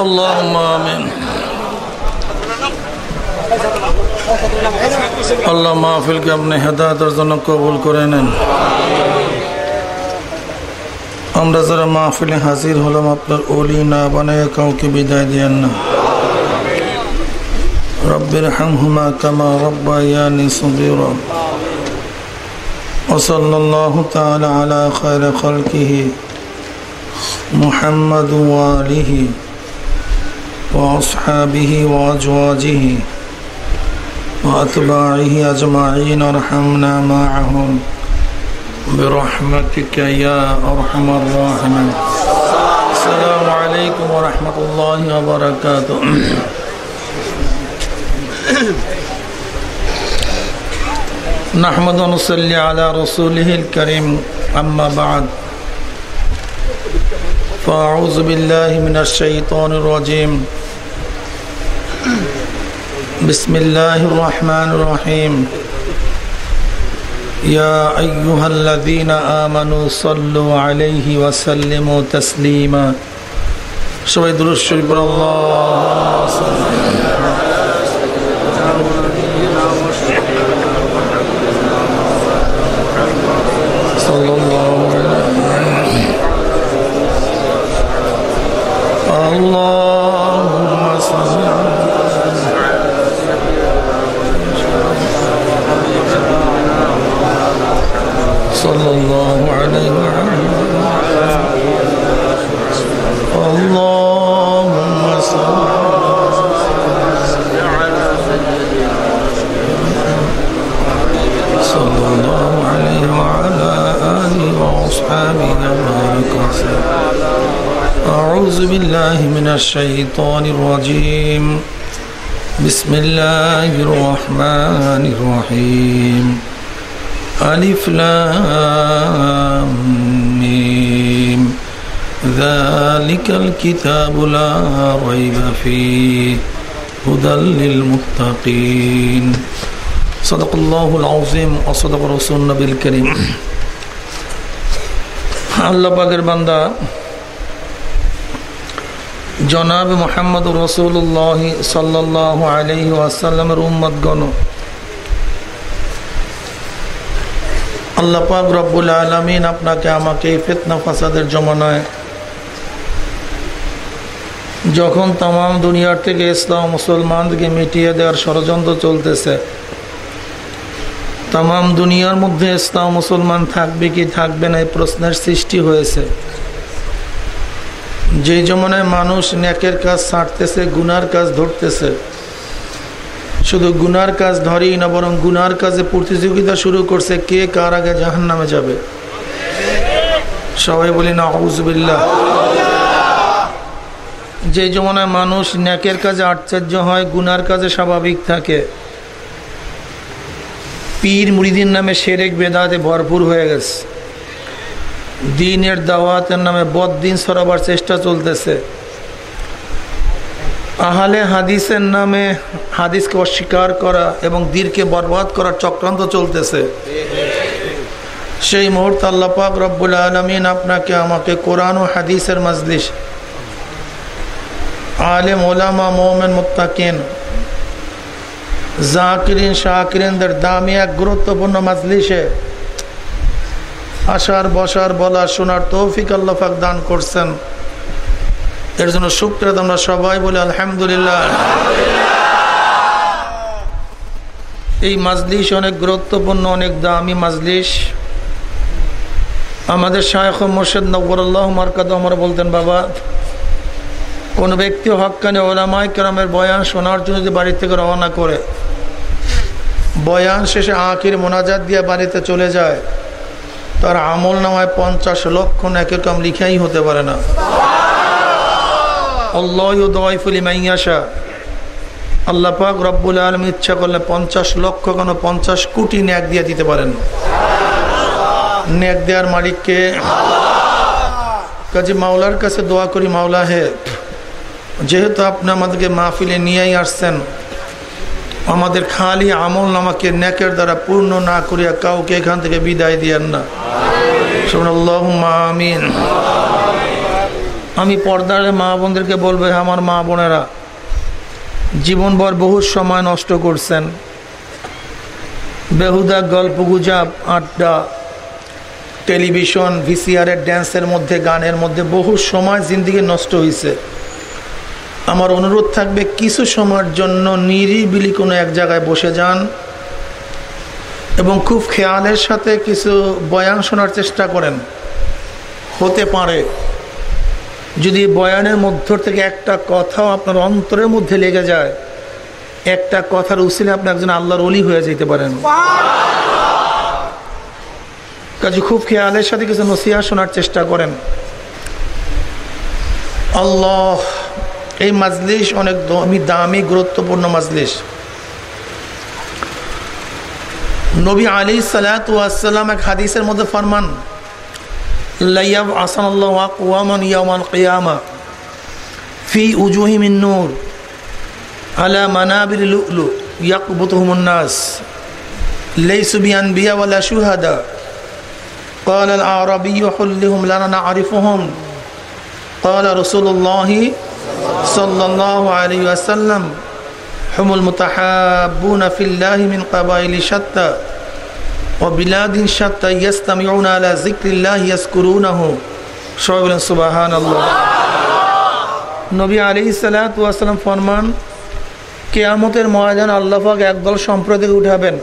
اللهم آمين আল্লাহ মাহফিলকে আপনি হেদায়তের জন্য কবুল করে নেন আমরা যারা মাহফিলে হাজির হলাম আপনার অলি না বানায় কাউকে বিদায় দিয়েন না রব্বির হামহুমা কামা রব্বায়ানি সগীরা وصلى الله تعالى على خير خلقه محمد وآله وأصحابه وأزواجه وأتباعه أجمعين ارحمنا معهم. برحمتك يا أرحم الراحمين. السلام عليكم ورحمة الله وبركاته. نحمد ونصلي على رسوله الكريم أما بعد. فأعوذ بالله من الشيطان الرجيم. بسم الله الرحمن الرحيم يا أيها الذين آمنوا صلوا عليه وسلموا تسليما شوي دروس شريف الله صلى وبارك وسلم أعوذ بالله من الشيطان الرجيم. بسم الله الرحمن الرحيم. ألف لام ميم. ذلك الكتاب لا ريب فيه. هدى للمتقين. صدق الله العظيم وصدق رسول النبي الكريم. আল্লাহ পাকের বান্দা জনাব মোহাম্মদ রসুল্লাহ সাল্লাহ আলহি আসাল্লামের উম্মত গণ আল্লাহ পাক রব্বুল আলমিন আপনাকে আমাকে এই ফেতনা ফাসাদের জমানায় যখন তাম দুনিয়ার থেকে ইসলাম মুসলমানকে মিটিয়ে দেওয়ার ষড়যন্ত্র চলতেছে তাম দুনিয়ার মধ্যে ইসলাম মুসলমান থাকবে কি থাকবে না এই প্রশ্নের সৃষ্টি হয়েছে। যে জমানায় মানুষ ন্যাকের কাজ ছাড়তেছে, গুনার কাজ ধরতেছে, শুধু গুনার কাজ ধরেই না, বরং গুনার কাজে প্রতিযোগিতা শুরু করছে, কে কার আগে জাহান নামে যাবে? সবাই বলি না আউজবিল্লা যে জমানায় মানুষ ন্যাকের কাজে আশ্চর্য হয়, গুনার কাজে স্বাভাবিক থাকে। পীর মুড়িদিন নামে সেরেক বেদাতে ভরপুর হয়ে গেছে। দিনের দাওয়াতের নামে বদিন সরাবার চেষ্টা চলতেছে। আহলে হাদিসের নামে হাদিসকে অস্বীকার করা এবং দীরকে বরবাদ করার চক্রান্ত চলতেছে। সেই মুহূর্তে আল্লাপাক রব্বুল আলমিন আপনাকে, আমাকে কোরআন ও হাদিসের মজলিস। আলেম ওলামা মোমেন, মুত্তাকিন জাকিরিন শাকিরিনদের দামি এক গুরুত্বপূর্ণ মজলিসে আসার, বসার, বলার, শোনার তৌফিক আল্লাহাক দান করছেন। এর জন্য শুক্রেত আমরা সবাই বলি আলহামদুলিল্লাহ। এই মাজলিস অনেক গুরুত্বপূর্ণ, অনেক দামি মাজলিস আমাদের শায়খ মোর্শেদ নবরুল্লাহ মার্কাদ আমরা বলতেন, বাবা কোন ব্যক্তি হকানে ওলামাই কেরামের বয়ান শোনার জন্য যদি বাড়ি থেকে রওনা করে বয়ান শেষে আঁকির মোনাজাত দিয়ে বাড়িতে চলে যায় তার আমল নামায় পঞ্চাশ লক্ষ একের কাম লিখাই হতে পারে না। আল্লাহ পাক রব্বুল আলম ইচ্ছা করলে পঞ্চাশ লক্ষ কেন পঞ্চাশ কোটি ন্যাক দিয়ে দিতে পারেন। ন্যাক দেওয়ার মালিককে কাজে মাওলার কাছে দোয়া করি মাওলা হে। যেহেতু আপনি আমাদেরকে মাহফিলে নিয়েই আসছেন, আমাদের খালি আমল নামাকে নেকের দ্বারা পূর্ণ না করিয়া কাউকে এখান থেকে বিদায় দিয়েন না। আমিন। আমি পর্দার মা বোনদেরকে বলব আমার মা বোনেরা, জীবনভর বহু সময় নষ্ট করছেন। বেহুদা গল্প গুজাব, আড্ডা, টেলিভিশন, ভিসিআরের, ড্যান্সের মধ্যে, গানের মধ্যে বহু সময় জিন্দিগি নষ্ট হয়েছে আমার অনুরোধ থাকবে কিছু সময়ের জন্য নিরিবিলি কোনো এক জায়গায় বসে যান এবং খুব খেয়ালের সাথে কিছু বয়ান শোনার চেষ্টা করেন। হতে পারে যদি বয়ানের মধ্য থেকে একটা কথাও আপনার অন্তরের মধ্যে লেগে যায়, একটা কথার উসিলে আপনি একজন আল্লাহর অলি হয়ে যেতে পারেন। কাজে খুব খেয়ালের সাথে কিছু নসিহা শোনার চেষ্টা করেন। আল্লাহ এই মাজলিস অনেক দামি দামি গুরুত্বপূর্ণ মাজলিস নবী আলী সালাতাম এক হাদিসের মধ্যে ফরমান লাইয়াব আসান আল্লাহ ওয়াকুয়ামান ইয়ামান কিয়ামা ফি উজুহিমিন নূর আলা মানাবির লুলু ইয়াকবুতুহুমুন নাস ليس بأنبياء ولا شهداء قال الأعرابي حلهم لنا نعرفهم قال رسول الله কেয়ামতের ময়দান আল্লাহাক একদল সম্প্রদায় উঠাবেন,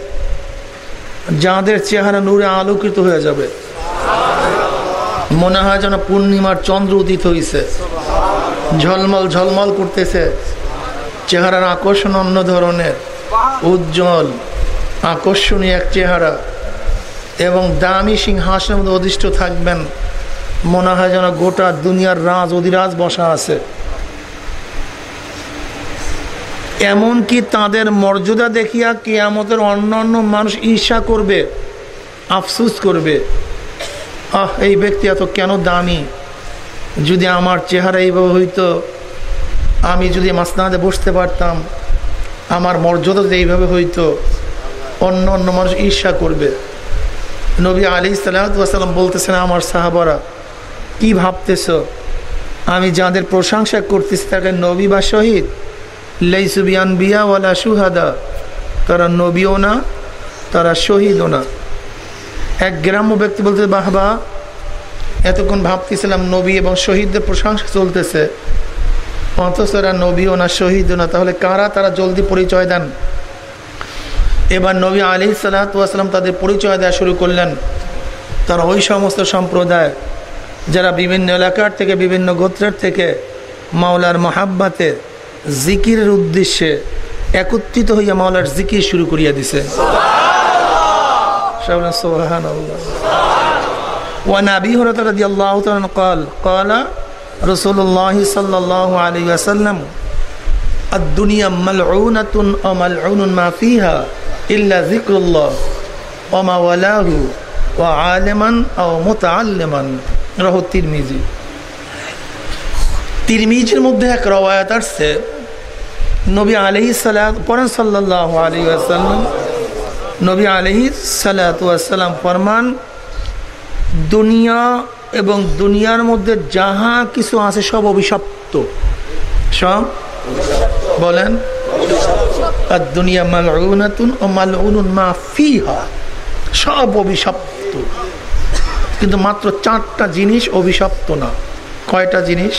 যাদের চেহারা নূরে আলোকিত হয়ে যাবে। মনে হয় যেন পূর্ণিমার চন্দ্র উদিত হয়েছে ঝলমল ঝলমল করতেছে। চেহারার আকর্ষণ অন্য ধরনের, উজ্জ্বল, আকর্ষণীয় এক চেহারা। এবং দামি সিংহাসনের মধ্যে অধিষ্ঠ থাকবেন। মনে হয় যেন গোটা দুনিয়ার রাজ অধিরাজ বসা আছে। এমনকি তাদের মর্যাদা দেখিয়া কেয়ামতের অন্য অন্য মানুষ ঈর্ষা করবে, আফসুস করবে। আহ, এই ব্যক্তি এত কেন দামি? যদি আমার চেহারা এইভাবে হইতো, আমি যদি মাসনাদে বসতে পারতাম, আমার মর্যাদা যদি এইভাবে হইতো, অন্য অন্য মানুষ ঈর্ষা করবে। নবী আলী সাল্লাম বলতেছেন, আমার সাহাবারা, কি ভাবতেছ? আমি যাদের প্রশংসা করতেছি তাকে নবী বা শহীদ? লেইসুবিয়ান বিয়াওয়ালা সুহাদা তারা নবীও না, তারা শহীদও না। এক গ্রাম্য ব্যক্তি বলতে বাহবা এতক্ষণ ভাবতেছিলাম নবী এবং শহীদদের প্রশংসা চলতেছে। অথচ এরা নবীও না শহীদও না। তাহলে কারা তারা জলদি পরিচয় দেন? এবার নবী আলী সালাতাম তাদের পরিচয় দেওয়া শুরু করলেন। তারা ওই সমস্ত সম্প্রদায় যারা বিভিন্ন এলাকার থেকে বিভিন্ন গোত্রের থেকে মাওলার মহাব্বাতে জিকিরের উদ্দেশ্যে একত্রিত হইয়া মাওলার জিকির শুরু করিয়া দিছে। وعن ابي هريره رضي الله تعالى قال قال رسول الله صلى الله عليه وسلم الدنيا ملعونة وملعون ما فيها إلا ذكر الله وما ولاه وعالما أو متعلما রাহ তিরমিজি তিরমিজির মধ্যে এক রওয়ায়াত আসছে নবী আলহি সালাত পরান সাল্লাহ আলী আসাল্লাম নবী আলহি সালাতাম ফরমান দুনিয়া এবং দুনিয়ার মধ্যে যাহা কিছু আছে সব অভিশপ্ত। সব? বলেন। আর দুনিয়া মালউনাতুন ও মালউনুন মা ফিহা। সব অভিশপ্ত। কিন্তু মাত্র চারটা জিনিস অভিশপ্ত না। কয়টা জিনিস?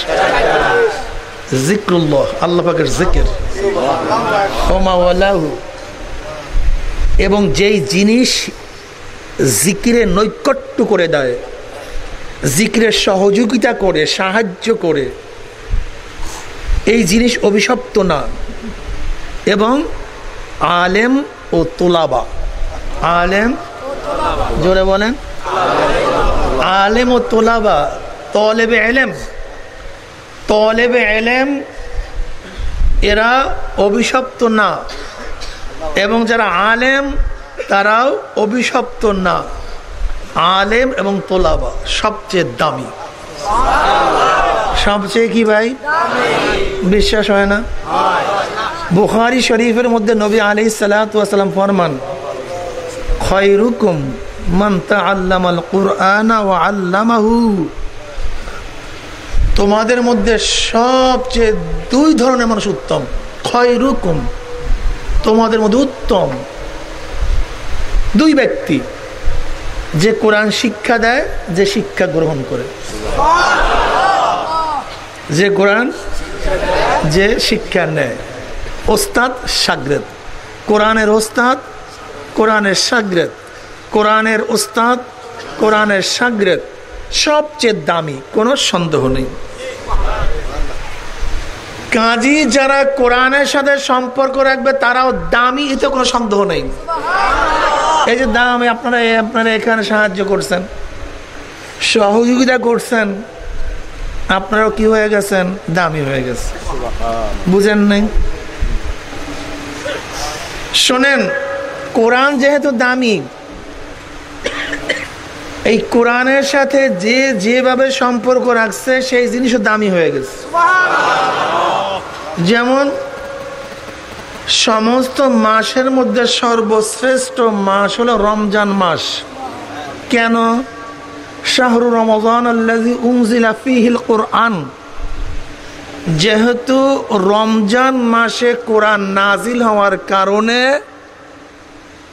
জিক্রুল্লাহ, আল্লাহ জিকির। এবং যেই জিনিস জিকিরে নৈকট্য করে দেয়। জিকিরের সহযোগিতা করে, সাহায্য করে। এই জিনিস অভিশপ্ত না। এবং আলেম ও তোলাবা। আলেম, জোরে বলেন। আলেম ও তোলাবা, তলেবে এলেম। তলেবে এলেম, এরা অভিশপ্ত না। এবং যারা আলেম তারাও অভিশপ্ত না। আলেম এবং তোলাবা সবচেয়ে দামি। সবচেয়ে কি ভাই? বিশ্বাস হয় না? বুখারি শরীফের মধ্যে নবী আলি সালাম ফরমান খয়রুকুম আল্লামাহু। তোমাদের মধ্যে সবচেয়ে দুই ধরনের মানুষ উত্তম। খয়রুকুম তোমাদের মধ্যে উত্তম। দুই ব্যক্তি, যে কোরআন শিক্ষা দেয়, যে শিক্ষা গ্রহণ করে। যে কোরআন, যে শিক্ষা নেয়। ওস্তাদ সাগরেদ। কোরআনের ওস্তাদ, কোরআনের সাগরেদ। কোরআনের ওস্তাদ, কোরআনের সাগরেদ। সবচেয়ে দামি, কোনো সন্দেহ নেই। কাজী যারা কোরআনের সাথে সম্পর্ক রাখবে তারাও দামি এতে কোনো সন্দেহ নেই। এই যে দাম আপনারা আপনারা এখানে সাহায্য করছেন। সহযোগিতা করছেন। আপনারাও কি হয়ে গেছেন? দামি হয়ে গেছে। বুঝেন নাই? শোনেন কোরআন যেহেতু দামি এই কোরআনের সাথে যে যেভাবে সম্পর্ক রাখছে সেই জিনিসও দামি হয়ে গেছে। যেমন, সমস্ত মাসের মধ্যে সর্বশ্রেষ্ঠ মাস হলো রমজান মাস। কেন? শাহরু রমজান কোরআন। যেহেতু রমজান মাসে কোরআন নাজিল হওয়ার কারণে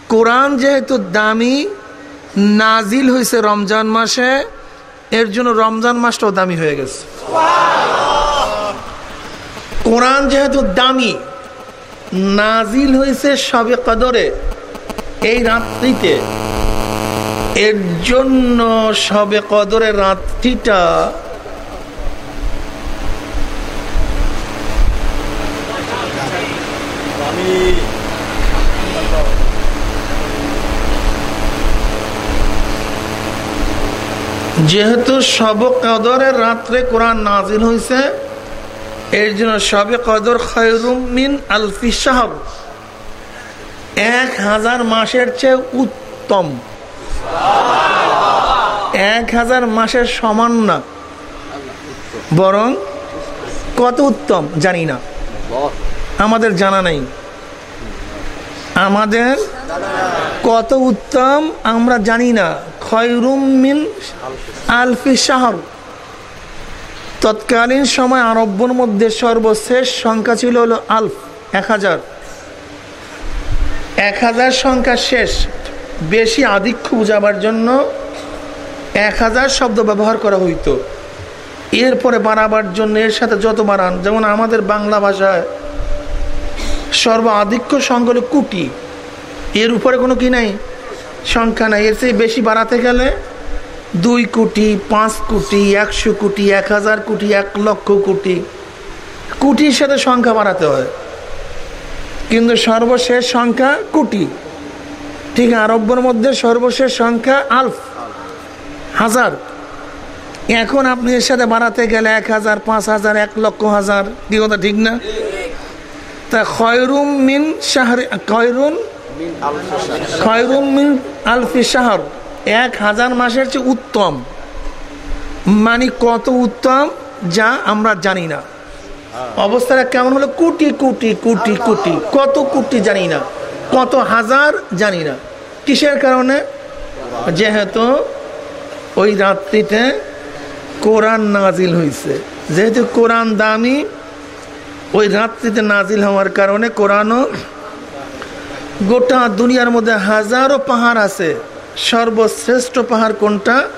কোরআন যেহেতু দামি নাজিল হয়েছে রমজান মাসে, এর জন্য রমজান মাসটাও দামি হয়ে গেছে। কোরআন যেহেতু দামি, নাজিল হয়েছে সবে কদরে, এই রাত্রিতে। এর জন্য সবে কদরের রাত্রিটা যেহেতু সব কদরের রাত্রে কোরআন নাজিল হয়েছে এর জন্য সবে কদর খয়রুমিন আলফি সাহব এক হাজার মাসের চেয়ে উত্তম। এক হাজার মাসের সমান না। বরং কত উত্তম জানি না। আমাদের জানা নেই। আমাদের কত উত্তম আমরা জানি না। খয়রুম মিন আলফি শাহর। তৎকালীন সময় আরব্যর মধ্যে সর্বশেষ সংখ্যা ছিল হলো আলফ, এক হাজার। এক হাজার সংখ্যা শেষ। বেশি আধিক্য বুঝাবার জন্য এক হাজার শব্দ ব্যবহার করা হইতো। এরপরে বাড়াবার জন্য এর সাথে যত বাড়ান যেমন আমাদের বাংলা ভাষায় সর্ব আধিক্য সংখ্যা কুটি। এর উপরে কোনো কি নাই? সংখ্যা নাই। এর চেয়ে বেশি বাড়াতে গেলে দুই কোটি পাঁচ কোটি একশো কোটি এক হাজার কোটি এক লক্ষ কোটি। কোটির সাথে সংখ্যা বাড়াতে হয়। কিন্তু সর্বশেষ সংখ্যা কোটি। ঠিক আরব্যর মধ্যে সর্বশেষ সংখ্যা আলফ। হাজার। এখন আপনি এর সাথে বাড়াতে গেলে এক হাজার পাঁচ হাজার এক লক্ষ হাজার। কি কথা ঠিক না? তা খয়রুম মিন শাহর খয়রুন খয়রুম মিন আলফি শাহর। এক হাজার মাসের চেয়ে উত্তম। মানে কত উত্তম যা আমরা জানি না। অবস্থাটা কেমন হলো? কোটি কোটি কোটি কোটি। কত কোটি জানি না। কত হাজার জানি না। কিসের কারণে? যেহেতু ওই রাত্রিতে কোরআন নাজিল হয়েছে যেহেতু কোরআন দামি, ওই রাত্রিতে নাজিল হওয়ার কারণে কোরআনও গোটা দুনিয়ার মধ্যে হাজারো পাহাড় আছে। সর্বশ্রেষ্ঠ পাহাড় কোনটা?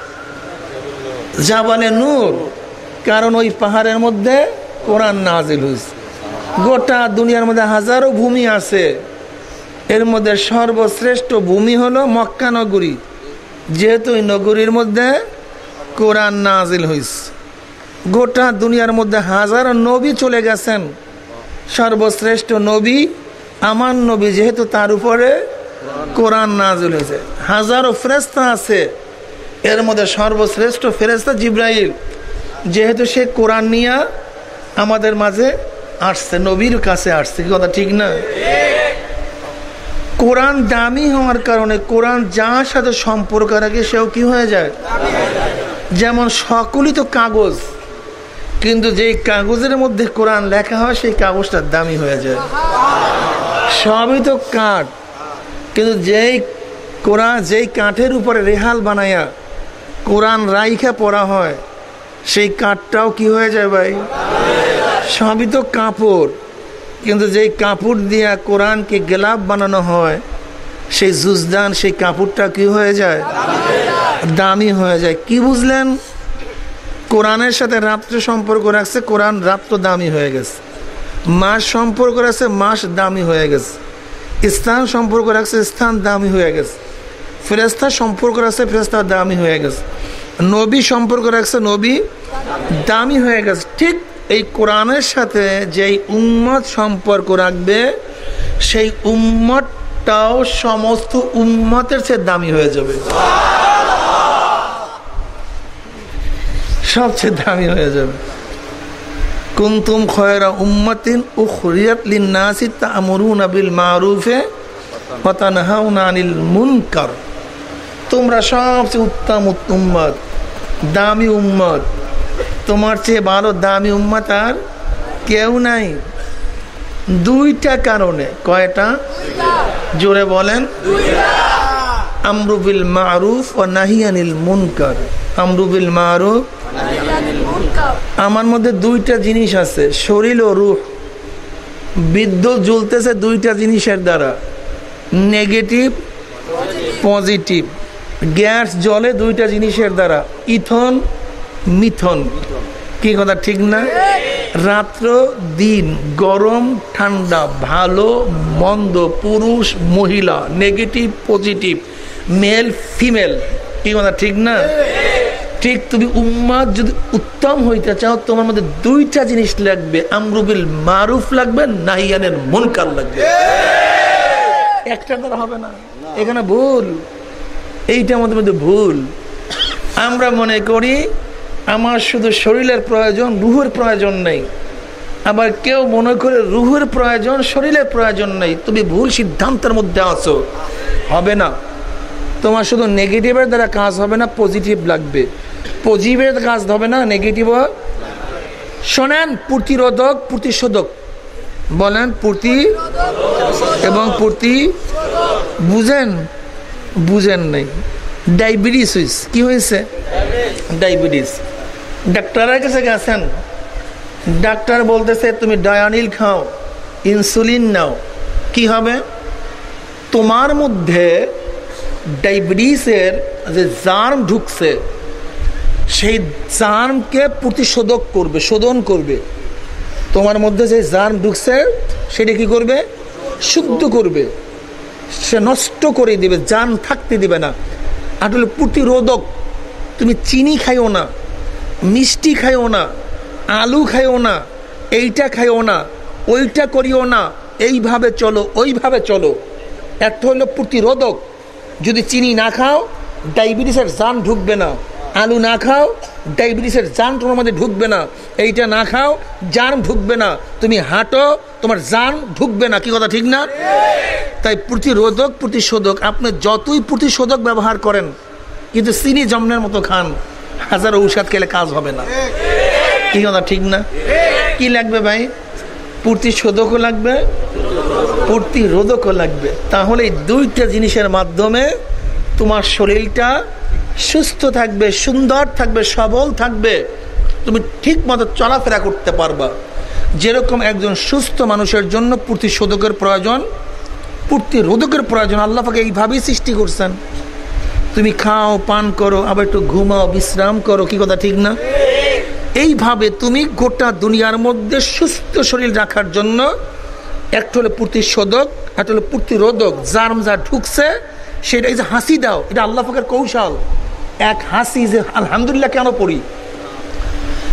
জাবালে নূর। কারণ ওই পাহাড়ের মধ্যে কোরআন নাজিল হয়েছে। গোটা দুনিয়ার মধ্যে হাজারো ভূমি আছে। এর মধ্যে সর্বশ্রেষ্ঠ ভূমি হলো মক্কা নগরী। যেহেতু ওই নগরীর মধ্যে কোরআন নাজিল হয়েছে। গোটা দুনিয়ার মধ্যে হাজারো নবী চলে গেছেন। সর্বশ্রেষ্ঠ নবী, আমার নবী যেহেতু তার উপরে কোরআন নাজিল হয়েছে। হাজারো ফেরেস্তা আছে। এর মধ্যে সর্বশ্রেষ্ঠ ফেরেস্তা জিব্রাইল। যেহেতু সে কোরআন নিয়ে আমাদের মাঝে আসছে, নবীর কাছে আসছে, কি কথা ঠিক না? কোরআন দামি হওয়ার কারণে, কোরআন যার সাথে সম্পর্ক রাখে, সেও কি হয়ে যায়? যেমন সকলই তো কাগজ, কিন্তু যেই কাগজের মধ্যে কোরআন লেখা হয়, সেই কাগজটা দামি হয়ে যায়। সবই তো কাঠ। কিন্তু যেই কোরআন, যেই কাঠের উপরে রেহাল বানাইয়া কোরআন রাইখা পড়া হয়, সেই কাঠটাও কি হয়ে যায় ভাই? সবই তো কাপড়। কিন্তু যেই কাপড় দিয়া কোরআনকে গেলাপ বানানো হয়, সেই জুজদান, সেই কাপড়টা কি হয়ে যায়? দামি হয়ে যায়। কি বুঝলেন? কোরআনের সাথে রাত্র সম্পর্ক রাখছে, কোরআন রাত্র দামি হয়ে গেছে। মাস সম্পর্ক রাখছে, মাস দামি হয়ে গেছে। স্থান সম্পর্ক রাখছে, স্থান দামি হয়ে গেছে। ফেরেস্তা সম্পর্ক রাখছে ফেরেস্তা দামি হয়ে গেছে। নবী সম্পর্ক রাখছে, নবী দামি হয়ে গেছে। ঠিক এই কোরআনের সাথে যেই উম্মত সম্পর্ক রাখবে, সেই উম্মতটাও সমস্ত উম্মতের চেয়ে দামি হয়ে যাবে। সবচেয়ে দামি হয়ে যাবে। কুন্তুম খয়রা উম্মাতিন উখরিয়াত লিন-নাসি তা'মুরুনা বিল মারুফে ওয়া তানহাউনা আনিল মুনকার। তোমরা সবচেয়ে উত্তম উম্মত, দামি উম্মত। তোমার চেয়ে ভালো দামি উম্মত আর কেউ নাই। দুইটা কারণে, কয়টা? জোরে বলেন। আমরুবিল মারুফ ও নাহিয়ানিল মুনকার। আমরুবিল মারুফ আমার মধ্যে দুইটা জিনিস আছে, শরীর ও রুহ। বিদ্যুৎ জ্বলতেছে দুইটা জিনিসের দ্বারা। Negative, positive. গ্যাস জলে দুইটা জিনিসের দ্বারা। ইথন, মিথন। কি কথা, ঠিক না? রাত্র, দিন, গরম, ঠান্ডা, ভালো, মন্দ, পুরুষ, মহিলা, নেগেটিভ, পজিটিভ, মেল, ফিমেল। কি কথা, ঠিক না? ঠিক তুমি উম্মাদ যদি উত্তম হইতে চাও, তোমার মধ্যে দুইটা জিনিস লাগবে। আমরুবিল মারুফ লাগবে, নাহিয়ানের মনকার লাগবে। একটা দ্বারা হবে না। এখানে ভুল। এইটা আমাদের মধ্যে ভুল। আমরা মনে করি, আমার শুধু শরীরের প্রয়োজন, রুহের প্রয়োজন নেই। আবার কেউ মনে করে রুহের প্রয়োজন, শরীরের প্রয়োজন নেই। তুমি ভুল সিদ্ধান্তের মধ্যে আছো। হবে না। তোমার শুধু নেগেটিভের দ্বারা কাজ হবে না পজিটিভ লাগবে। পজিটিভের কাজ হবে না নেগেটিভ শোনেন, প্রতিরোধক, প্রতিশোধক। বলেন, প্রতি এবং প্রতি বুঝেন বুঝেন নাই। ডায়াবেটিস হয়েছে কি হয়েছে ডায়াবেটিস। ডাক্তারের কাছে গেছেন। ডাক্তার বলতেছে, তুমি ডায়ানিল খাও, ইনসুলিন নাও। কি হবে? তোমার মধ্যে ডায়াবেটিসের যে জার্ম ঢুকছে সেই জার্মকে প্রতিশোধক করবে, শোধন করবে। তোমার মধ্যে যে জার্ম ঢুকছে, সেটা কি করবে? শুদ্ধ করবে। সে নষ্ট করে দিবে, জান থাকতে দিবে না। আসলে প্রতিরোধক, তুমি চিনি খাইও না, মিষ্টি খাইও না, আলু খাইও না, এইটা খাইও না, ওইটা করিও না, এইভাবে চলো, ওইভাবে চলো। একটা হলো প্রতিরোধক। যদি চিনি না খাও, ডায়াবেটিসের জান ঢুকবে না। আলু না খাও, ডায়াবেটিসের জান তোমার মধ্যে ঢুকবে না। এইটা না খাও, জান ঢুকবে না। তুমি হাঁটো, তোমার জান ঢুকবে না। কি কথা, ঠিক না? তাই প্রতিরোধক, প্রতিশোধক, আপনি যতই প্রতিশোধক ব্যবহার করেন, কিন্তু চিনি জমনের মতো খান। হাজার ঔষধ খেলে কাজ হবে না। কি কথা, ঠিক না? কি লাগবে ভাই? প্রতিশোধকও লাগবে, প্রতিরোধকও লাগবে। তাহলে এই দুইটা জিনিসের মাধ্যমে তোমার শরীরটা সুস্থ থাকবে, সুন্দর থাকবে, সবল থাকবে। তুমি ঠিক মতো চলাফেরা করতে পারবা। যেরকম একজন সুস্থ মানুষের জন্য প্রতিশোধকের প্রয়োজন, প্রতিরোধকের প্রয়োজন আল্লাহকে এইভাবেই সৃষ্টি করছেন। তুমি খাও, পান করো, আবার একটু ঘুমাও, বিশ্রাম করো, কি কথা ঠিক না? এইভাবে তুমি গোটা দুনিয়ার মধ্যে সুস্থ শরীর রাখার জন্য একটা হলো প্রতিশোধক, একটা হলো প্রতিরোধক জার্ম যা ঢুকছে, সেটা এই যে হাসি দাও, এটা আল্লাহ ফাঁকের কৌশল। এক হাসি যে আলহামদুলিল্লাহ কেন পড়ি?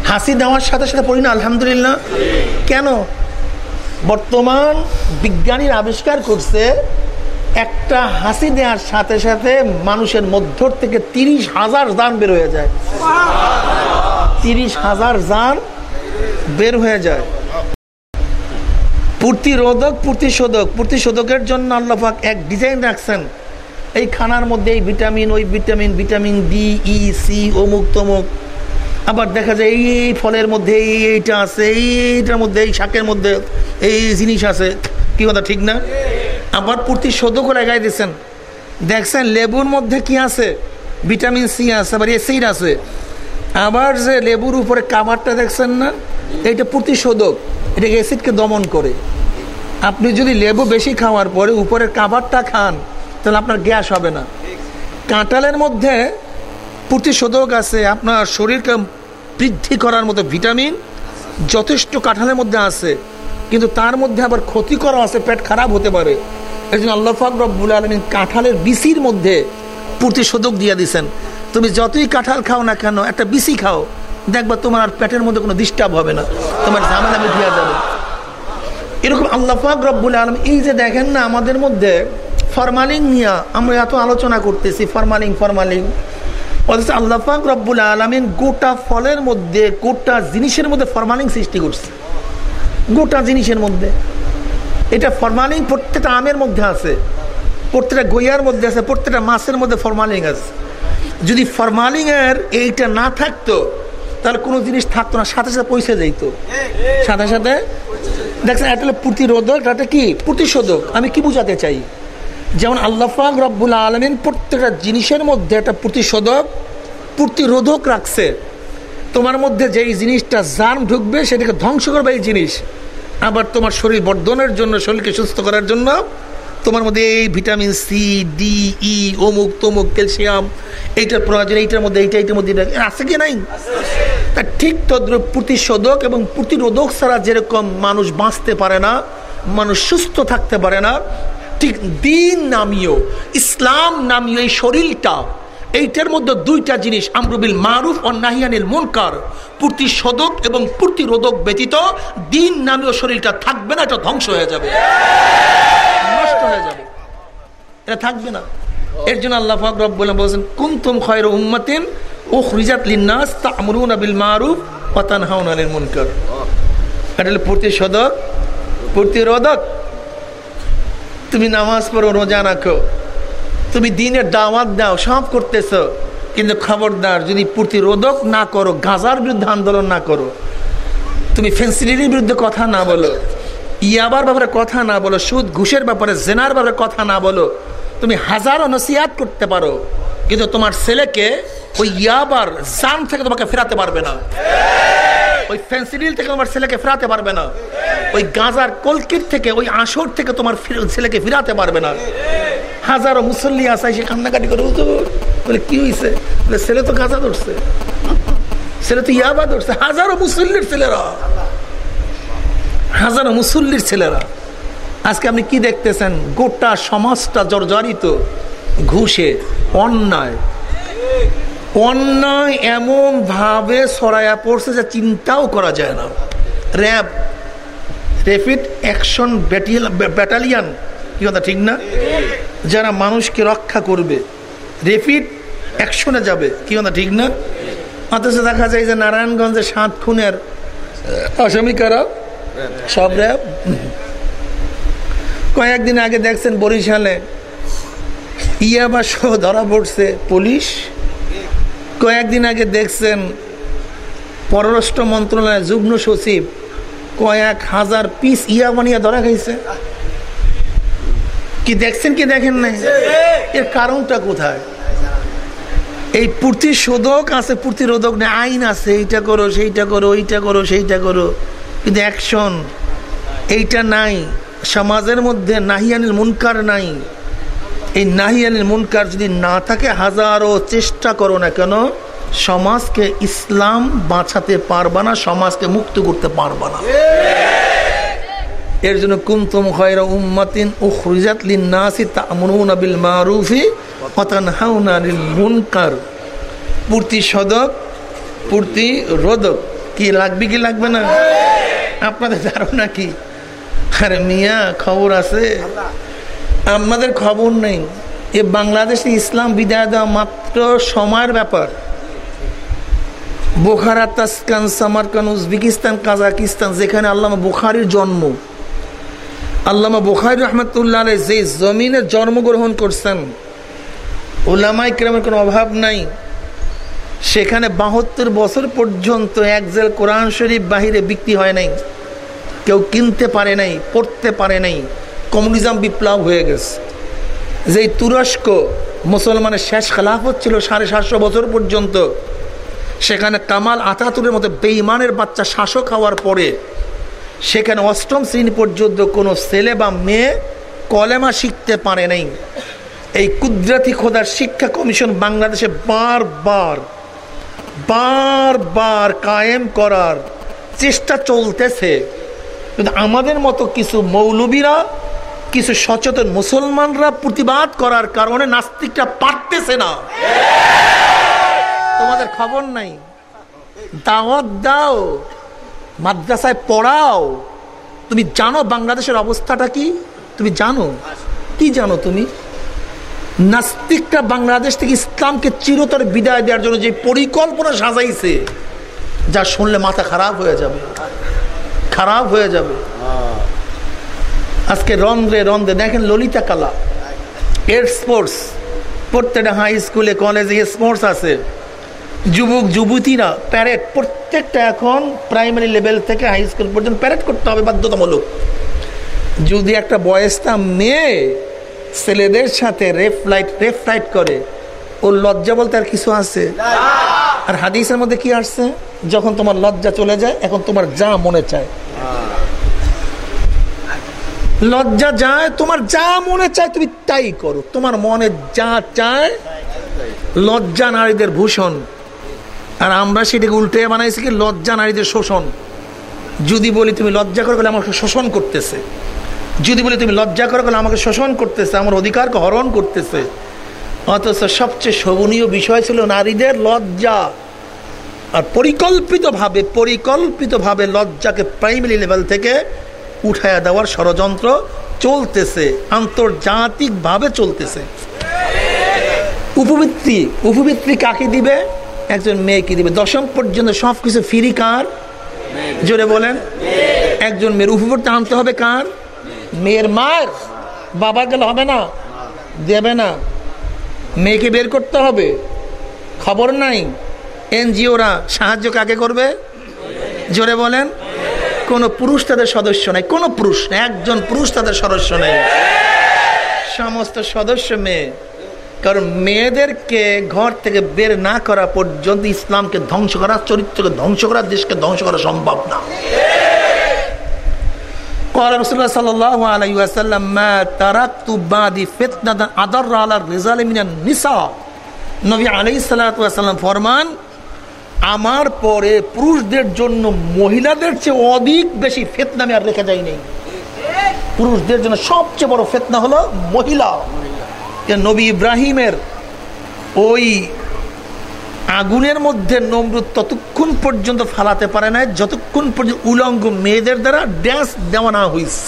হাসি দেওয়ার সাথে সাথে পড়ি না, আলহামদুলিল্লাহ? কেন? বর্তমান বিজ্ঞানীর আবিষ্কার করছে, একটা হাসি দেওয়ার সাথে সাথে মানুষের মধ্য থেকে তিরিশ হাজার যান বের হয়ে যায়। তিরিশ হাজার যান বের হয়ে যায়। প্রতিরোধক, প্রতিশোধক, প্রতিশোধকের জন্য আল্লাহাক এক ডিজাইন রাখছেন। এই খানার মধ্যে এই ভিটামিন, ওই vitamin vitamin D, E, C, অমুক, তমুক। আবার দেখা যায় এই এই ফলের মধ্যে এই এইটা আছে, এই এইটার মধ্যে, এই শাকের মধ্যে এই জিনিস আছে। কি কথা, ঠিক না? আবার প্রতিশোধকও লাগাই দিয়েছেন। দেখছেন, লেবুর মধ্যে কি আছে? ভিটামিন সি আছে, আবার এসিড আছে। আবার যে লেবুর উপরে কামারটা দেখছেন না এটা প্রতিশোধক। এটা অ্যাসিডকে দমন করে। আপনি যদি লেবু বেশি খাওয়ার পরে উপরের কাবারটা খান তাহলে আপনার গ্যাস হবে না। কাঁঠালের মধ্যে প্রতিশোধক আছে, আপনার শরীরকে বৃদ্ধি করার মতো ভিটামিন, যথেষ্ট কাঁঠালের মধ্যে আছে, কিন্তু তার মধ্যে আবার ক্ষতি করা আছে, পেট খারাপ হতে পারে। এই জন্য আল্লাহ ফাকরবুল আলমিন কাঁঠালের বিসির মধ্যে প্রতিশোধক দিয়ে দিছেন তুমি যতই কাঁঠাল খাও না কেন, একটা বিসি খাও, দেখবা তোমার আর পেটের মধ্যে কোনো ডিস্টার্ব হবে না, তোমার ঝামেলা মিটিয়ে যাবে। এরকম আল্লাহ পাক রব্বুল আলম এই যে দেখেন না আমাদের মধ্যে ফরমালিং নিয়ে আমরা এত আলোচনা করতেছি, ফরমালিং ফরমালিং। অথচ আল্লাহ পাক রব্বুল আলমিন গোটা ফলের মধ্যে, গোটা জিনিসের মধ্যে ফরমালিং সৃষ্টি করছে। গোটা জিনিসের মধ্যে। এটা ফরমালিং প্রত্যেকটা আমের মধ্যে আছে, প্রত্যেকটা গইয়ার মধ্যে আছে, প্রত্যেকটা মাছের মধ্যে ফরমালিং আছে। যদি ফরমালিং এর এইটা না থাকতো, তাহলে কোনো জিনিস থাকতো না, সাথে সাথে পয়সা যাইত। সাথে সাথে, দেখছেন, এটা হলো প্রতিরোধক, এটা কি? প্রতিশোধক। আমি কি বুঝাতে চাই? যেমন আল্লাহাক রব্বুল আলমিন প্রত্যেকটা জিনিসের মধ্যে একটা প্রতিশোধক, প্রতিরোধক রাখছে। তোমার মধ্যে যেই জিনিসটা জার্ম ঢুকবে, সেটাকে ধ্বংস করবে এই জিনিস। আবার তোমার শরীর বর্ধনের জন্য, শরীরকে সুস্থ করার জন্য তোমার মধ্যে এই ভিটামিন সি, ডি, ই, অমুক, তমুক, ক্যালসিয়াম, এইটার প্রয়োজন, এইটার মধ্যে, এইটা, এইটার মধ্যে আছে কি নাই? তা ঠিক তদ্রুপ প্রতিশোধক এবং প্রতিরোধক ছাড়া যেরকম মানুষ বাঁচতে পারে না, মানুষ সুস্থ থাকতে পারে না ঠিক দিন নামীয় ইসলাম নামীয় এই শরীরটা। এইটার মধ্যে দুইটা জিনিস আমরুবিল মারুফ ও নাহিয়ানিল মুনকার। প্রতিশোধক এবং প্রতিরোধক ব্যতীত দিন নামীয় শরীরটা থাকবে না, এটা ধ্বংস হয়ে যাবে। নষ্ট হয়ে যাবে। এটা থাকবে না। এর জন্য আল্লাহ ফাকরব বলে বলছেন, কুন্তুম খয়ের উম্মাতিন ও খ্রিজাত লিন্নাস তা আমরুন আবিল মারুফ পতান হাউন আলীর মুনকার। এটা হলো প্রতিশোধক প্রতিরোধক তুমি নামাজ পড়ো, রোজা রাখো। তুমি দিনের দাওয়াত দাও, সব করতেছ। কিন্তু খবরদার, যদি প্রতিরোধক না করো, গাজার বিরুদ্ধে আন্দোলন না করো, তুমি ফেন্সিলির বিরুদ্ধে কথা না বলো, ইয়াবার ব্যাপারে কথা না বলো, সুদ, ঘুষের ব্যাপারে, জেনার ব্যাপারে কথা না বলো, তুমি হাজারো নসিয়াত করতে পারো। কিন্তু তোমার ছেলেকে ওই ইয়াবার জান থেকে তোমাকে ফেরাতে পারবে না। ওই ফেন্সিডিল থেকে তোমার ছেলেকে ফেরাতে পারবে না। ওই গাঁজার কলকির থেকে, ওই আসর থেকে তোমার ছেলেকে ফিরাতে পারবে না। হাজারো মুসল্লি আসা সে কান্নাকাটি করে বলে, কি হয়েছে বলে, ছেলে তো গাঁজা ধরছে। ছেলে তো ইয়াবা ধরছে। হাজারো মুসল্লির ছেলেরা। হাজারো মুসল্লির ছেলেরা। আজকে আপনি কি দেখতেছেন? গোটা সমাজটা জর্জরিত, ঘুষে, অন্যায়। অন্যায় এমন ভাবে সরাইয়া পড়ছে যে চিন্তাও করা যায় না। র্যাব, রেপিড অ্যাকশন ব্যাটালিয়ান, কি কথা, ঠিক না? যারা মানুষকে রক্ষা করবে, রেপিড অ্যাকশনে যাবে, কি কথা, ঠিক না? অথচ দেখা যায় যে নারায়ণগঞ্জে সাত খুনের আসামি কারা? সব র্যাব। কয়েকদিন আগে দেখছেন বরিশালে ইয়াবা ধরা পড়ছে পুলিশ। কয়েকদিন আগে দেখছেন পররাষ্ট্র মন্ত্রণালয়ের যুগ্ম সচিব কয়েক হাজার পিস ইয়া বানিয়ে ধরা খাইছে। কি দেখছেন কি দেখেন নাই? এর কারণটা কোথায়? এই প্রতিশোধক আছে, প্রতিরোধক নেই আইন আছে, এইটা করো, সেইটা করো, এইটা করো, সেইটা করো। কিন্তু অ্যাকশন এইটা নাই। সমাজের মধ্যে নাহিয়ানিল মুনকার নাই। এই নাহিয়ানিল মুনকার যদি না থাকে, হাজারো চেষ্টা করো না কেন? সমাজকে ইসলাম বাঁচাতে পারবা না, সমাজকে মুক্ত করতে পারবা না। এর জন্য কুমতুম মারুফি প্রতিশোধক প্রতিরোধক কি লাগবে কি লাগবে না? আপনাদের ধারণা কি? আরে মিয়া, খবর আছে। আমাদের খবর নেই এ বাংলাদেশে ইসলাম বিদায় দেওয়া মাত্র সময়ের ব্যাপার। Bukhara, Tashkent Samarkand Uzbekistan, Kazakhstan, যেখানে আল্লামা বুখারির জন্ম। আল্লামা বুখারি রহমতুল্লাহ যে জমিনে জন্মগ্রহণ করছেন ওলামাই ক্রমের কোনো অভাব নাই। সেখানে বাহাত্তর বছর পর্যন্ত এক জেল কোরআন শরীফ বাহিরে বিক্রি হয় নাই। কেউ কিনতে পারে নাই, পড়তে পারে নাই। কমিউনিজম বিপ্লব হয়ে গেছে। যে তুরস্ক মুসলমানের শেষ খেলাফত ছিল সাড়ে সাতশো বছর পর্যন্ত, সেখানে কামাল আতাতুরের মতো বেইমানের বাচ্চা শাসক হওয়ার পরে, সেখানে অষ্টম শ্রেণি পর্যন্ত কোনো ছেলে বা মেয়ে কলেমা শিখতে পারে নাই। এই কুদরতি খোদার শিক্ষা কমিশন বাংলাদেশে বারবার বারবার কায়েম করার চেষ্টা চলতেছে। কিন্তু আমাদের মতো কিছু মৌলবীরা কিছু সচেতন মুসলমানরা প্রতিবাদ করার কারণে নাস্তিকটা পারতেছে না। তোমাদের খবর নাই। দাওয়াত দাও, মাদ্রাসায় পড়াও। তুমি জানো বাংলাদেশের অবস্থাটা কি? তুমি জানো? কি জানো তুমি? নাস্তিকরা বাংলাদেশ থেকে ইসলামকে চিরতর বিদায় দেওয়ার জন্য যে পরিকল্পনা সাজাইছে, যা শুনলে মাথা খারাপ হয়ে যাবে। খারাপ হয়ে যাবে। আজকে রন্ধ্রে রন্ধ্রে দেখেন ললিতা কালা। এর স্পোর্টস প্রত্যেকটা হাই স্কুলে কলেজে স্পোর্টস আছে। যুবক, যুবতীরা প্যারেড প্রত্যেকটা এখন প্রাইমারি লেভেল থেকে হাই স্কুল পর্যন্ত প্যারেড করতে হবে বাধ্যতামূলক। যদি একটা বয়সটা মেয়ে ছেলেদের সাথে রেফ লাইট রেফ লাইট করে, ওর লজ্জা বলতে আর কিছু আছে? আর হাদিসের মধ্যে কি আসছে? যখন তোমার লজ্জা চলে যায়, এখন তোমার যা মনে চায়। লজ্জা যায়, তোমার যা মনে চায় তুমি তাই করো। তোমার মনে যা চায়, লজ্জা নারীদের ভূষণ। আর আমরা সেটাকে উল্টে বানাইছি কি, লজ্জা নারীদের শোষণ। যদি বলি তুমি লজ্জা করে গেলে আমাকে শোষণ করতেছে। যদি বলি তুমি লজ্জা করে গেলে আমাকে শোষণ করতেছে, আমার অধিকারকে হরণ করতেছে। অথচ সবচেয়ে শোভনীয় বিষয় ছিল নারীদের লজ্জা। আর পরিকল্পিতভাবে পরিকল্পিতভাবে লজ্জাকে প্রাইমারি লেভেল থেকে উঠাইয়া দেওয়ার ষড়যন্ত্র চলতেছে, আন্তর্জাতিকভাবে চলতেছে। উপবৃত্তি উপবৃত্তি কাকে দিবে? একজন মেয়েকে দিবে। দশম পর্যন্ত সব কিছু ফ্রি কার? জোরে বলেন। একজন মেয়ের উপবৃত্তি আনতে হবে কার? মেয়ের মার। বাবা গেলে হবে না, দেবে না। মেয়েকে বের করতে হবে। খবর নাই। এনজিওরা সাহায্য কাকে করবে? জোরে বলেন। কোনো পুরুষ তাদের সদস্য নাই কোনো পুরুষ নেই একজন পুরুষ তাদের সদস্য নেই সমস্ত সদস্য মেয়ে কারণ মেয়েদেরকে ঘর থেকে বের না করা পর্যন্ত ইসলামকে ধ্বংস করা চরিত্রকে ধ্বংস করা দেশকে ধ্বংস করা সম্ভব না قال رسول الله صلى الله عليه وسلم ما تركت بعد فتنة أضر على الرجال من النساء নবী আলাইহিস সালাতু ওয়াসাল্লাম ফরমান আমার পরে পুরুষদের জন্য মহিলাদের চেয়ে অধিক বেশি ফেতনা আমি আর রেখে যাই নেই। পুরুষদের জন্য সবচেয়ে বড় ফেতনা হলো মহিলা। নবী ইব্রাহিমের ওই আগুনের মধ্যে নমরুদ ততক্ষণ পর্যন্ত ফালাতে পারে না যতক্ষণ পর্যন্ত উলঙ্গ মেয়েদের দ্বারা ড্যান্স দেওয়া না হয়েছে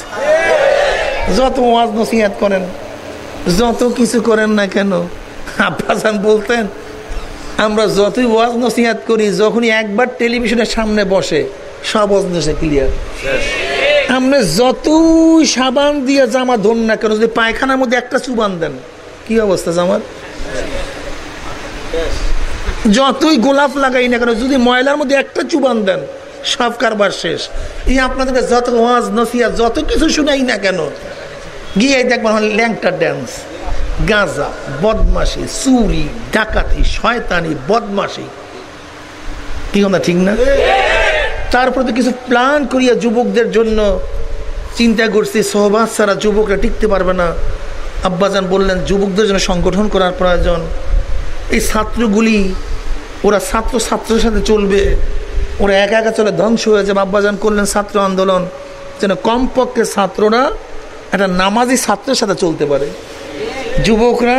যত ওয়াজ নসিহাত করেন, যত কিছু করেন না কেন? আব্বাসান বলতেন আমরা যতই ওয়াজ নসিহাত করি, যখনই একবার টেলিভিশনের সামনে বসে, সব ওয়াজ ক্লিয়ার আমরা যতই সাবান দিয়ে জামা ধন না কেন, যদি পায়খানার মধ্যে একটা চুবান দেন, কি অবস্থা জামার যতই গোলাপ লাগাই না কেন, যদি ময়লার মধ্যে একটা চুবান দেন, সব কারবার শেষ। এই আপনাদেরকে যত ওয়াজ নসিয়া যত কিছু শুনাই না কেন, গিয়ে দেখবেন ল্যাংটা ড্যান্স গাঁজা বদমাসি চুরি, ডাকাতি, শয়তানি বদমাসি কি কথা, ঠিক না? তারপরে তো কিছু প্ল্যান করিয়া যুবকদের জন্য চিন্তা করছি, সহবাস ছাড়া যুবকরা টিকতে পারবে না। আব্বাজান বললেন, যুবকদের জন্য সংগঠন করার প্রয়োজন। এই ছাত্রগুলি, ওরা ছাত্র ছাত্রের সাথে চলবে। ওরা একা একা চলে ধ্বংস হয়ে যাবে। আব্বাজান করলেন ছাত্র আন্দোলন, যেন কমপক্ষে ছাত্ররা একটা নামাজি ছাত্রের সাথে চলতে পারে। যুবকরা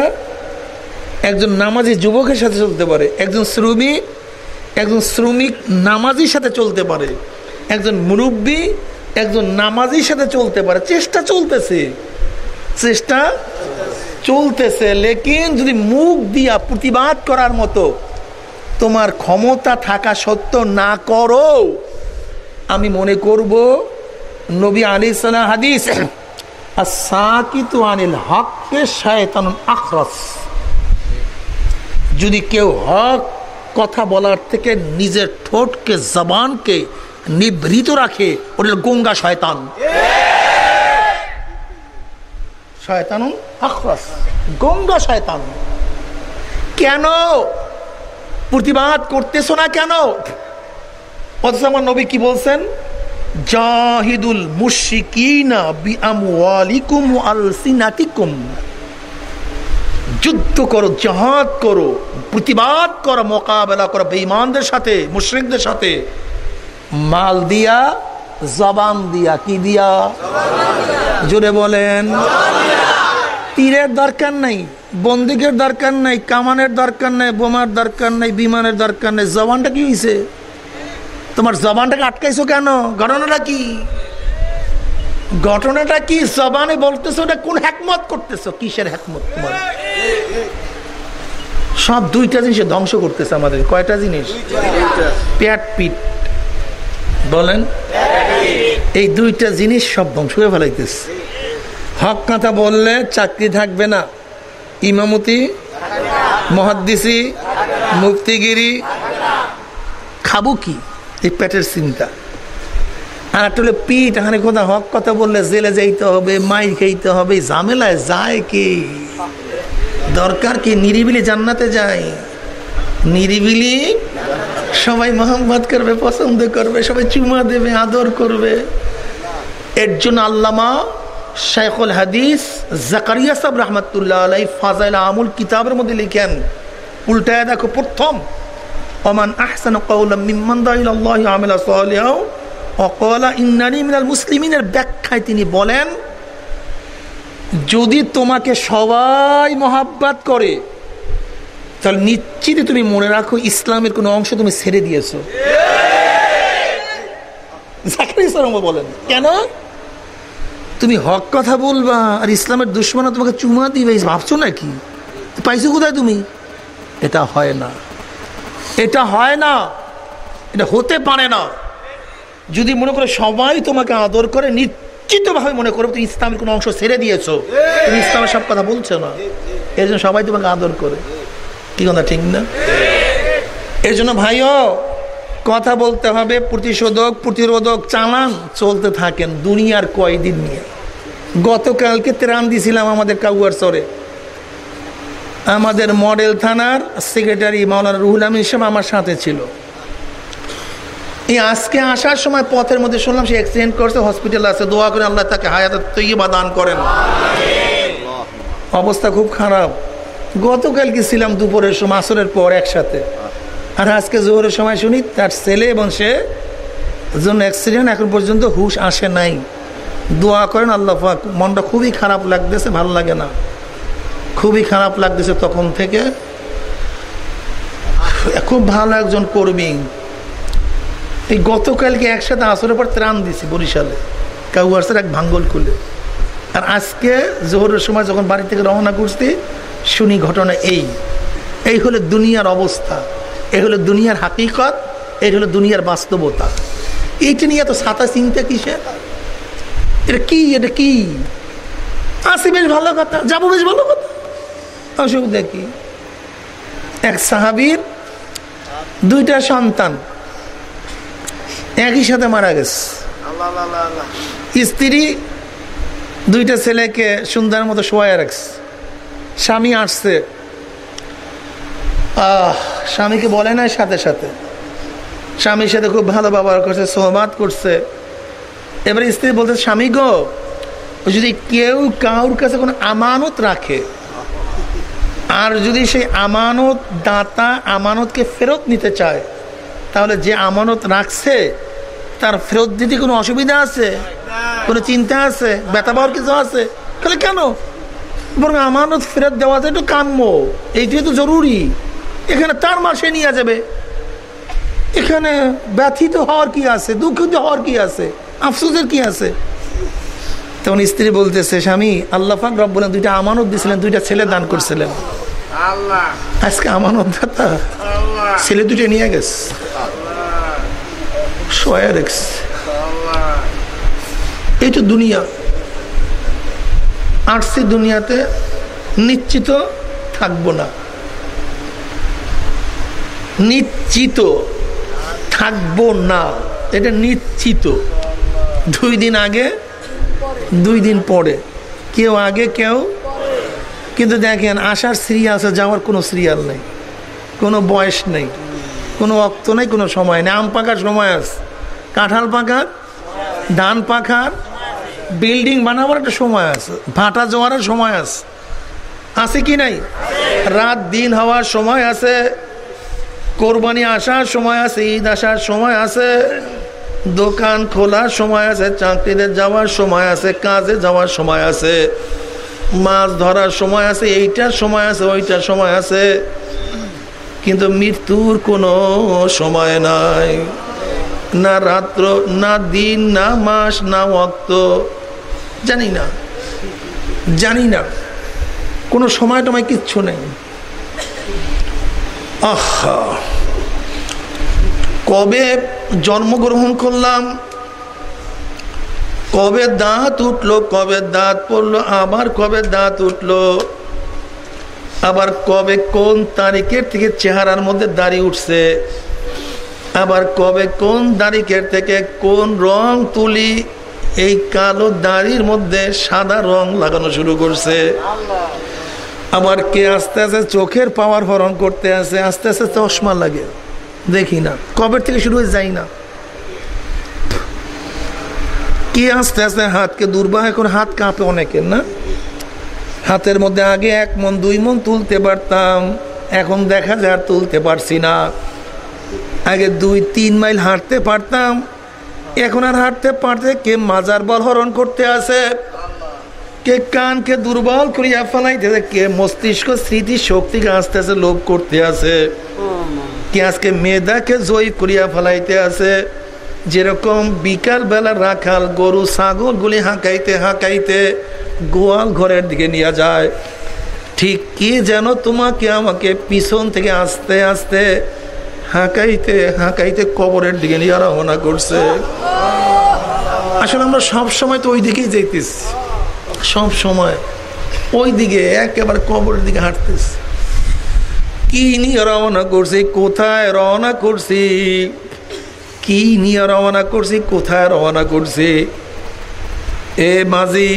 একজন নামাজি যুবকের সাথে চলতে পারে, একজন শ্রমিক একজন শ্রমিক নামাজির সাথে চলতে পারে, একজন মুরব্বী একজন নামাজির সাথে চলতে পারে। চেষ্টা চলতেছে চেষ্টা চলতেছে, লেকিন যদি মুখ দিয়া প্রতিবাদ করার মতো তোমার ক্ষমতা থাকা সত্ত্বেও না করো। আমি মনে করব, নবী আলী সাল্লাহ হাদিস আনিল হককে শায়তান আখরস যদি কেউ হক কথা বলার থেকে নিজের ঠোঁটকে, জবানকে নিবৃত রাখে ওটা গঙ্গা শয়তান। শয়তান আখরস, গঙ্গা শয়তান। কেন? প্রতিবাদ করতেছো না কেন? অথচ নবী কি বলছেন? জাহিদুল মুশিকিনা যুদ্ধ করো, জাহাদ করো, প্রতিবাদ করো, মোকাবেলা করো বেঈমানদের সাথে, মুশরিকদের সাথে। মাল দিয়া, জবান দিয়া, কি দিয়া? জোরে বলেন। তীরের দরকার নাই, বন্দুকের দরকার নাই, কামানের দরকার নাই, বোমার দরকার নাই, বিমানের দরকার নাই, জবানটা কি হয়েছে তোমার জবানটাকে আটকাইছো কেন? ঘটনাটা কি? ঘটনাটা কি? জবানে বলতেছো ওটা কোন হ্যাকমত করতেছো? কিসের হ্যাকমত তোমার? সব দুইটা জিনিস ধ্বংস করতেছে আমাদের। কয়টা জিনিস? পেট পিট। বলেন। এই দুইটা জিনিস সব ধ্বংস করে ফেলাইতেছে। হক কথা বললে চাকরি থাকবে না। ইমামতি, মহাদ্দিসি মুক্তিগিরি খাব কি? এই পেটের চিন্তা আর একটা পিঠ, এখানে কোথাও হক কথা বললে জেলে যাইতে হবে, মাই খাইতে হবে, ঝামেলায় যায় কি? দরকার কি নিরিবিলি জান্নাতে যায় নিরিবিলি সবাই মোহাম্মদ করবে, পছন্দ করবে, সবাই চুমা দেবে, আদর করবে। এর জন্য আল্লামা শেখুল হাদিস জাকারিয়া সাহ রহমতুল্লাহ আলাই ফাজাইল আমুল কিতাবের মধ্যে লিখেন, উল্টায় দেখো প্রথম। ওমান আহসান মিনাল মুসলিমিনের ব্যাখ্যায় তিনি বলেন, যদি তোমাকে সবাই মহাব্বাত করে, তাহলে নিশ্চিত তুমি মনে রাখো ইসলামের কোনো অংশ তুমি ছেড়ে দিয়েছ। বলেন, কেন? তুমি হক কথা বলবা আর ইসলামের দুশ্মনা তোমাকে চুমা দিবে, ভাবছ নাকি? পাইছো কোথায় তুমি? এটা হয় না। এটা হয় না। এটা হতে পারে না। যদি মনে করে সবাই তোমাকে আদর করে, নিশ্চিতভাবে মনে করো তুমি ইসলামের কোনো অংশ ছেড়ে দিয়েছ। তুমি ইসলামের সব কথা বলছো না। এই জন্য সবাই তোমাকে আদর করে। কি কথা, ঠিক না? এর জন্য ভাইও, কথা বলতে হবে, প্রতিশোধক, প্রতিরোধক চালান চলতে থাকেন দুনিয়ার কয়দিন নিয়ে। গতকালকে ত্রাণ দিছিলাম আমাদের কাউয়ার চরে। আমাদের মডেল থানার সেক্রেটারি মাওলানা রুহুল আমিন সাহেব আমার সাথে ছিল। এই আজকে আসার সময় পথের মধ্যে শুনলাম সে অ্যাক্সিডেন্ট করছে হসপিটাল আছে, দোয়া করে আল্লাহ তাকে হায়াত তৈবা দান করেন। অবস্থা খুব খারাপ। গতকালকে ছিলাম দুপুরের সময়, আসরের পর একসাথে। আর আজকে জোহরের সময় শুনি, তার ছেলে এবং সে জন্য অ্যাক্সিডেন্ট এখন পর্যন্ত হুশ আসে নাই। দোয়া করেন, আল্লাহ মনটা খুবই খারাপ লাগতেছে, ভালো লাগে না। খুবই খারাপ লাগতেছে তখন থেকে। খুব ভালো একজন কর্মী। এই গতকালকে একসাথে আসরের পর ত্রাণ দিছি বরিশালে। কাউয়ার্সের এক ভাঙ্গল খুলে। আর আজকে জোহরের সময় যখন বাড়ি থেকে রওনা করছি, শুনি ঘটনা এই। এই হলো দুনিয়ার অবস্থা। এই হলো দুনিয়ার হাকিকত। এই হলো দুনিয়ার বাস্তবতা। এইটা নিয়ে এত সাতা চিন্তা কিসে? এটা কি? এটা কি? আসি বেশ ভালো কথা। যাব বেশ ভালো কথা। অসুবিধা কি এক সাহাবির দুইটা সন্তান। একই সাথে মারা গেছে। স্ত্রী দুইটা ছেলেকে সুন্দর মতো শোয়া রাখছে। স্বামী আসছে। আহ, স্বামীকে বলে না সাথে সাথে। স্বামীর সাথে খুব ভালো ব্যবহার করছে, সোহবাদ করছে। এবার স্ত্রী বলতে স্বামী গো, যদি কেউ কাউর কাছে কোনো আমানত রাখে আর যদি সেই আমানত দাতা আমানতকে ফেরত নিতে চায়, তাহলে যে আমানত রাখছে, তার ফেরত দিতে কোনো অসুবিধা আছে? কোনো চিন্তা আছে? ব্যথা পাওয়ার কিছু আছে? তাহলে কেন? বরং আমানত ফেরত দেওয়াটা একটু কাম্য। এইটাই তো জরুরি। এখানে তার মাসে নিয়ে যাবে। এখানে ব্যথিত হওয়ার কি আছে? দুঃখিত হওয়ার কি আছে? আফসোসের কি আছে? তখন স্ত্রী বলতেছে স্বামী আল্লাহ ফাক বলেন দুইটা আমানত দিয়েছিলেন দুইটা ছেলে দান করছিলেন। আজকে আমানত দাতা। ছেলে দুইটা নিয়ে গেছে। শোয়া রেখছে এই তো দুনিয়া। আসছি দুনিয়াতে নিশ্চিত থাকব না। নিশ্চিত থাকব না। এটা নিশ্চিত। দুই দিন আগে দুই দিন পরে। কেউ আগে, কেউ কিন্তু দেখেন আসার সিরিয়াল আছে, যাওয়ার কোনো সিরিয়াল নেই। কোনো বয়স নেই। কোনো অক্ত নেই, কোনো সময় নেই। আম পাকার সময় আছে। কাঁঠাল পাকার, ধান পাকার বিল্ডিং বানাবার একটা সময় আছে। ভাটা জোয়ারের সময় আছে। আছে কি নাই? রাত দিন হওয়ার সময় আছে। কোরবানি আসার সময় আছে, ঈদ আসার সময় আছে। দোকান খোলার সময় আছে, চাকরিতে যাওয়ার সময় আছে, কাজে যাওয়ার সময় আছে, মাছ ধরার সময় আছে, এইটার সময় আছে, ওইটার সময় আছে, কিন্তু মৃত্যুর কোনো সময় নাই। না রাত্র, না দিন, না মাস, না অক্ত, জানি না জানি না, কোনো সময় টময় কিচ্ছু নেই। আহা। কবে জন্মগ্রহণ করলাম? কবে দাঁত উঠল, কবে দাঁত পড়ল, আবার কবে দাঁত উঠল? আবার কবে কোন তারিখের থেকে চেহারার মধ্যে দাড়ি উঠছে? আবার কবে কোন তারিখের থেকে কোন রং তুলি? এই কালো দাড়ির মধ্যে সাদা রং লাগানো শুরু করছে। আবার কে আস্তে আস্তে চোখের পাওয়ার হরণ করতে আছে আস্তে আস্তে চশমা লাগে। দেখি না। কবে থেকে শুরু হয়ে যাই না। কি আস্তে আস্তে হাতকে দুর্বাহ এখন হাত কাঁপে অনেকের, না? হাতের মধ্যে আগে এক মন, দুই মন তুলতে পারতাম, এখন দেখা যায় আর তুলতে পারছি না। আগে দুই, তিন মাইল হাঁটতে পারতাম, এখন আর হাঁটতে পারতে কে মাজার বল হরণ করতে আসে কে কানকে দুর্বল করিয়া ফেলাইতেছে কে মস্তিষ্ক স্মৃতি শক্তিকে আস্তে আস্তে লোভ করতে আছে? কে আজকে মেধাকে জয়ী করিয়া ফেলাইতে আছে। যেরকম বিকাল বেলা রাখাল গরু ছাগল গুলি হাঁকাইতে হাঁকাইতে গোয়াল ঘরের দিকে নিয়ে যায়। ঠিক কি যেন তোমাকে আমাকে পিছন থেকে আস্তে আস্তে হাঁকাইতে হাঁকাইতে কবরের দিকে নিয়ে রওনা করছে। আসলে আমরা সব সময় তো ওই দিকেই যেতেছি সব সময় ওই দিকে একেবারে কবরের দিকে হাঁটতেছি। কি নিয়ে রওনা করছি? কোথায় রওনা করছি? কি নিয়ে রওনা করছি? কোথায় রওনা করছি? এ মাঝি,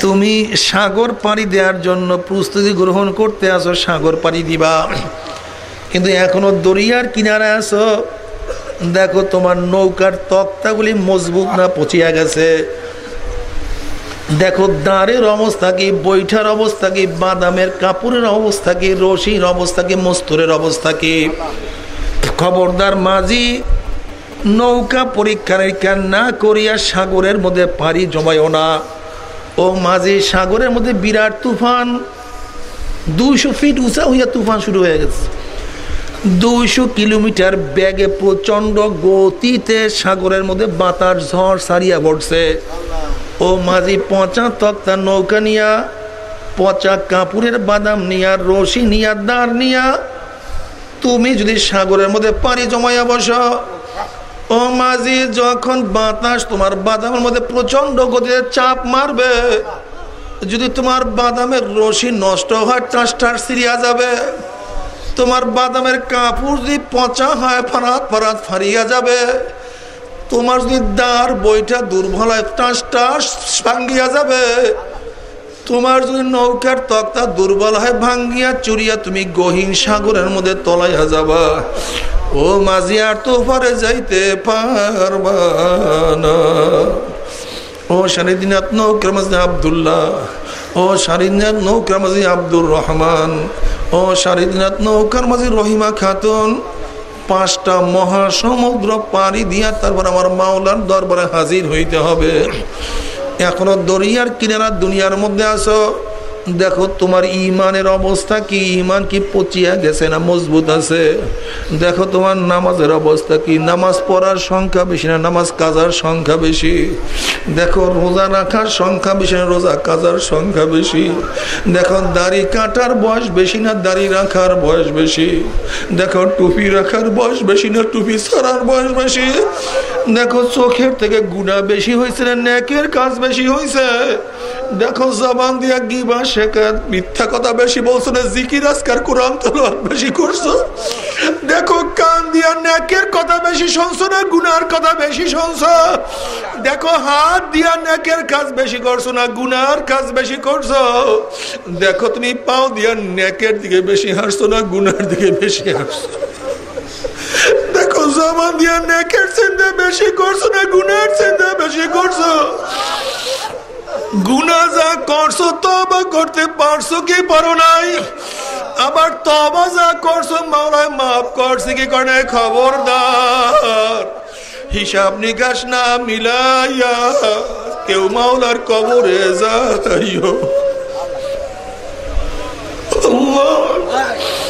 তুমি সাগর পাড়ি দেওয়ার জন্য প্রস্তুতি গ্রহণ করতে আসো, সাগর পাড়ি দিবা। কিন্তু এখনও দরিয়ার কিনারে আসো। দেখো তোমার নৌকার তক্তাগুলি মজবুত না পচিয়া গেছে। দেখো দাঁড়ের অবস্থা কি, বৈঠার অবস্থা কি, বাদামের কাপড়ের অবস্থা কি, রশির অবস্থা কি, মস্তরের অবস্থা কি? খবরদার মাঝি, নৌকা পরীক্ষা নিরীক্ষা না করিয়া সাগরের মধ্যে পাড়ি জমাইও না। ও মাঝি, সাগরের মধ্যে বিরাট তুফান। দুইশো ফিট উঁচা হইয়া তুফান শুরু হয়ে গেছে। দুইশো কিলোমিটার ব্যাগে প্রচণ্ড গতিতে সাগরের মধ্যে বাতাস ঝড় সারিয়া পড়ছে ও মাঝি পচা তক্তা নৌকা নিয়া, পচা কাপুরের বাদাম নিয়া, রশি নিয়া, দাঁড় নিয়া, তুমি যদি সাগরের মধ্যে পানি জমাইয়া বস, ও মাঝি যখন বাতাস তোমার বাদামের মধ্যে প্রচণ্ড গতিতে চাপ মারবে, যদি তোমার বাদামের রশি নষ্ট হয় টাস টাস সিরিয়া যাবে, তোমার বাদামের কাপড় যদি পচা হয়, ফারাত ফারাত ফারিয়া যাবে তোমার যদি দাঁড় বইটা, দুর্বল ভাঙ্গিয়া যাবে। তোমার যদি নৌকার তক্তা দুর্বল হয়, ভাঙ্গিয়া চুরিয়া তুমি গহীন সাগরের মধ্যে তলাইয়া যাবা। ও মাঝি, আর তো পারে যাইতে পারবা ও শারিদিনাথ নৌকার মাঝে আবদুল্লাহ, ও শারিদিনাথ নৌকার মাঝে আব্দুর রহমান, ও শারিদিনাথ নৌকার মাঝে রহিমা খাতুন পাঁচটা মহাসমুদ্র পাড়ি দিয়া তারপর আমার মাওলার দরবারে হাজির হইতে হবে। এখনও দরিয়ার কিনারা দুনিয়ার মধ্যে আসো দেখো, তোমার ইমানের অবস্থা কি? ইমান কি পচিয়া গেছে না মজবুত আছে? দেখো, তোমার নামাজের অবস্থা কি? নামাজ পড়ার সংখ্যা বেশি না নামাজ কাজার সংখ্যা বেশি? দেখো, রোজা রাখার সংখ্যা বেশি না রোজা কাজার সংখ্যা বেশি? দেখো, দাড়ি কাটার বয়স বেশি না দাড়ি রাখার বয়স বেশি? দেখো, টুপি রাখার বয়স বেশি না টুপি ছাড়ার বয়স বেশি? দেখো চোখের থেকে গুণা বেশি হয়েছে না নেকের কাজ বেশি হয়েছে? দেখো জবান দিয়া গিবা শেখাত মিথ্যা কথা বেশি বলছো না, জিকির, আজকার কোরআন বেশি করছ? দেখো কান দিয়া নেকের কথা বেশি শুনছো না, গুনার কথা বেশি শুনছো? দেখো হাত দিয়া নেকের কাজ বেশি করছ না, গুনার কাজ বেশি করছ? দেখো তুমি পাও দিয়া নেকের দিকে বেশি হাসছো না, গুনার দিকে বেশি হাসছো? জমা দিয়া নেকের চিন্তা বেশি করছ না গুনার চিন্তা বেশি করছ গুনা যা করছ তবা করতে পারছ কি পারো নাই আবার তবা যা করছ মাওলায় মাফ করছে কি করে খবরদার হিসাব নিকাশ না মিলাইয়া কেউ মাওলার কবরে যাইও আল্লাহ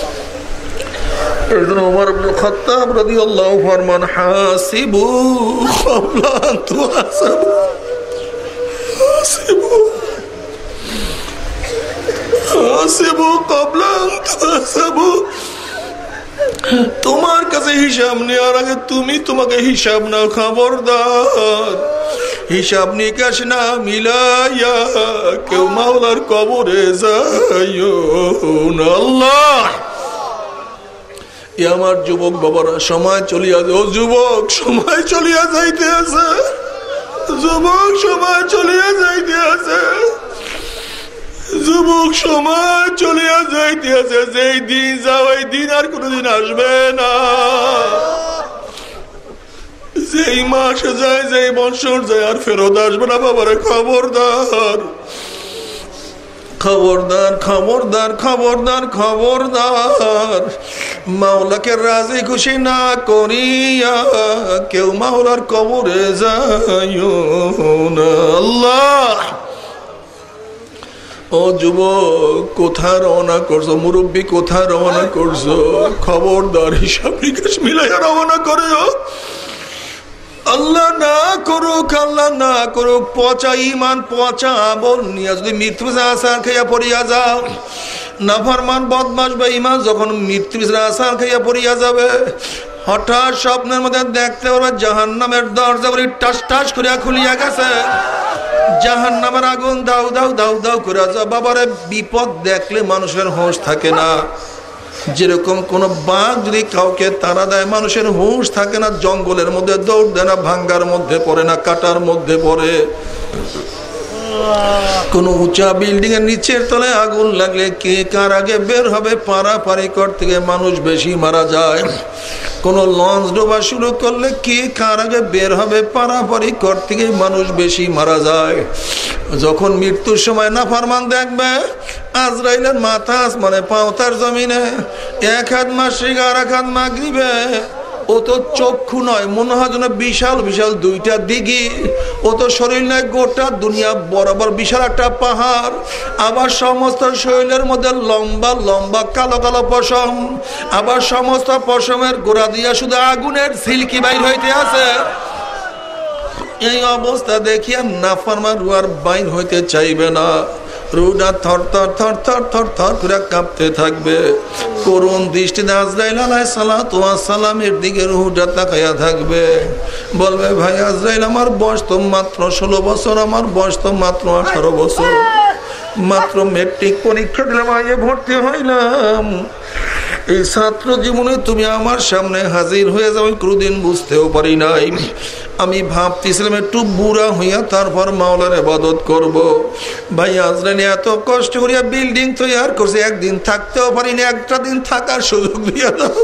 তোমার কাছে হিসাব নেওয়ার আগে তুমি তোমাকে হিসাব না, খবরদার। হিসাব নিকাশ না মিলাইয়া কেউ মাওলার কবরে যাই আল্লাহ। আমার যুবক বাবারা, সময় চলিয়া ও যুবক, সময় চলিয়া যাইতে আছে। যুবক, সময় চলিয়া যাইতে আছে। যুবক, সময় চলিয়া যাইতে আছে। যেই দিন যাও, এই দিন আর কোনদিন আসবে না। যেই মাস যায়, যেই বছর যায়, আর ফেরত আসবে না বাবারে খবরদার। খবরদার খবরদার খবরদার খবরদার। মাওলাকে রাজি খুশি না করিয়া কেউ মাওলার কবরে যায় আল্লাহ! ও যুবক কোথায় রওনা করছ? মুরব্বী কোথায় রওনা করছ? খবরদার হিসাব নিকাশ মিলাইয়া রওনা করে আল্লাহ না করুক, আল্লাহ না করুক, পচা ইমান পচা বল নিয়ে যদি মৃত্যু আসার খাইয়া পড়িয়া যাও, নাফারমান বদমাস বা ইমান যখন মৃত্যু আসার খাইয়া পড়িয়া যাবে, হঠাৎ স্বপ্নের মধ্যে দেখতে পারবে জাহান নামের দরজা বলি টাস টাস করিয়া খুলিয়া গেছে। জাহান নামের আগুন দাউ দাউ দাউ দাউ করে বাবারে, বিপদ দেখলে মানুষের হোশ থাকে না। যেরকম কোন বাঘ যদি কাউকে তারা দেয়, মানুষের হুঁশ থাকে না, জঙ্গলের মধ্যে দৌড় দেয় না, ভাঙ্গার মধ্যে পড়ে না, কাটার মধ্যে পড়ে। কোন উঁচা বিল্ডিং এর নিচের তলায় আগুন লাগলে কে কার আগে বের হবে? পারাপারি কর থেকে মানুষ বেশি মারা যায়। কোন লঞ্চ ডোবা শুরু করলে কে কার আগে বের হবে? পারাপারি কর থেকে মানুষ বেশি মারা যায়। যখন মৃত্যুর সময় না ফারমান দেখবে, আজরাইলের মাথা মানে পাওতার জমিনে, এক হাত মাসিক আর এক হাত মাগরিবে ও তো চক্ষু নয়, মনে হয় যেন বিশাল বিশাল দুইটা দিঘি। ও তো শরীর নয়, গোটা দুনিয়া বরাবর বিশাল একটা পাহাড়। আবার সমস্ত শরীরের মধ্যে লম্বা লম্বা কালো কালো পশম। আবার সমস্ত পশমের গোড়া দিয়া শুধু আগুনের সিল্কি বাইর হইতে আছে। এই অবস্থা দেখিয়া নাফারমা রুয়ার বাইর হইতে চাইবে না। রুডা থর থর থর থর থর থর করে কাঁপতে থাকবে। করুন দৃষ্টিতে আজরাইল আলাই সালামের দিকে রুহুটা তাকাইয়া থাকবে। বলবে, ভাই আজরাইল, আমার বয়স তো মাত্র ষোলো বছর, আমার বয়স তো মাত্র আঠারো বছর। মাত্র মেট্রিক পরীক্ষা দিলাম আগে ভর্তি হইলাম। এই ছাত্র জীবনে তুমি আমার সামনে হাজির হয়ে যাও কোনোদিন বুঝতেও পারি নাই। আমি ভাবতেছিলাম একটু বুড়া হইয়া তারপর মাওলার আবাদত করব। ভাই আজরানি এত কষ্ট করিয়া বিল্ডিং তৈরি করছে, একদিন থাকতেও পারিনি, একটা দিন থাকার সুযোগ দিয়া দাও।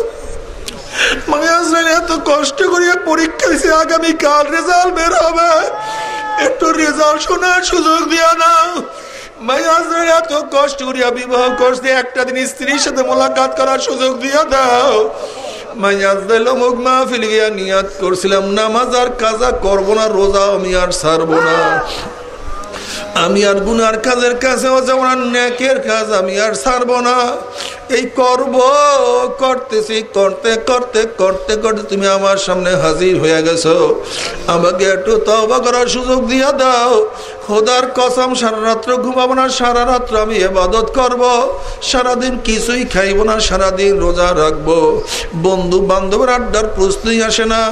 মানে আজরানি এত কষ্ট করিয়া পরীক্ষা দিছে, আগামীকাল রেজাল্ট বের হবে। একটু রেজাল্ট শোনার সুযোগ দিয়া দাও। এত কষ্ট করিয়া বিবাহ করছে, একটা দিন স্ত্রীর সাথে মোলাকাত করার সুযোগ দিয়া দাও। নিয়াত করছিলাম নামাজ আর কাজা করব না রোজা আমি আর ছাড়বো না। আমি আর গুনার কাজের কাছেও যেমন কাজ আমি আর ছাড়বো না। এই করব, করতেছি, করতে করতে করতে করতে তুমি আমার সামনে হাজির হয়ে গেছো। আমাকে একটু তবা করার সুযোগ দিয়া দাও। খোদার কসম, সারা রাত্র ঘুমাবো না, সারা রাত্র আমি এবাদত করব। সারাদিন কিছুই খাইব না, সারাদিন রোজা রাখব। বন্ধু বান্ধবের আড্ডার প্রশ্নই আসে না।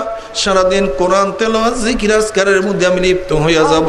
সারাদিন কোরআন তেল জিকিরাজকারের মধ্যে আমি লিপ্ত হইয়া যাব।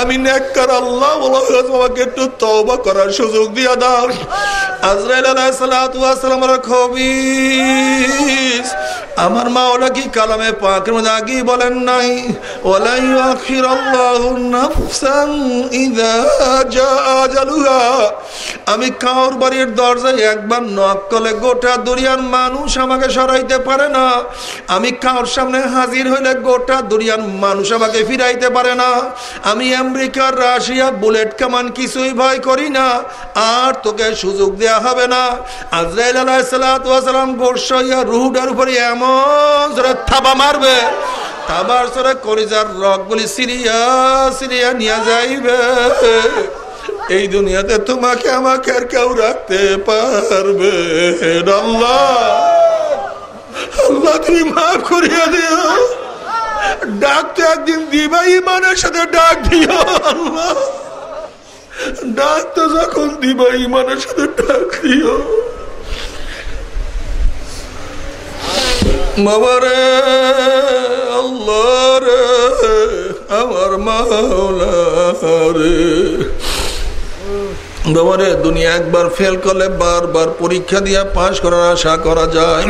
আমি আল্লাহ একটু করার সুযোগ দিয়া দাও। আজরাইল আমার কি কালামে পাকের মধ্যে আগে বলেন নাই আমি কাউর বাড়ির দরজায় একবার নক করলে গোটা দুনিয়ার মানুষ আমাকে সরাইতে পারে না। আমি কাউর সামনে হাজির হইলে গোটা দুনিয়ার মানুষ আমাকে ফিরাইতে পারে না। আমি আমেরিকার রাশিয়া বুলেট কামান কিছুই ভয় করি না। আর তোকে সুযোগ দেয়া হবে না। আজরাইল আলাইসালাম গোসাইয়া রুহুডার উপরে এমন থাবা মারবে। থাবার সরে কলিজার রক বলি সিরিয়া সিরিয়া নিয়ে যাইবে। এই দুনিয়াতে তোমাকে আমাকে আর কেউ রাখতে পারবে আল্লাহ আল্লাহ তুমি মাফ করিয়া দিও। ডাক তো একদিন দিবা ইমানের সাথে ডাক দিও, আল্লাহ। ডাক তো যখন দিবা মানের সাথে ডাক দিও। বাবারে আল্লাহ রে, আমার মাওলা রে। বাবারে দুনিয়া একবার ফেল করলে বারবার পরীক্ষা দিয়ে পাশ করার আশা করা যায়।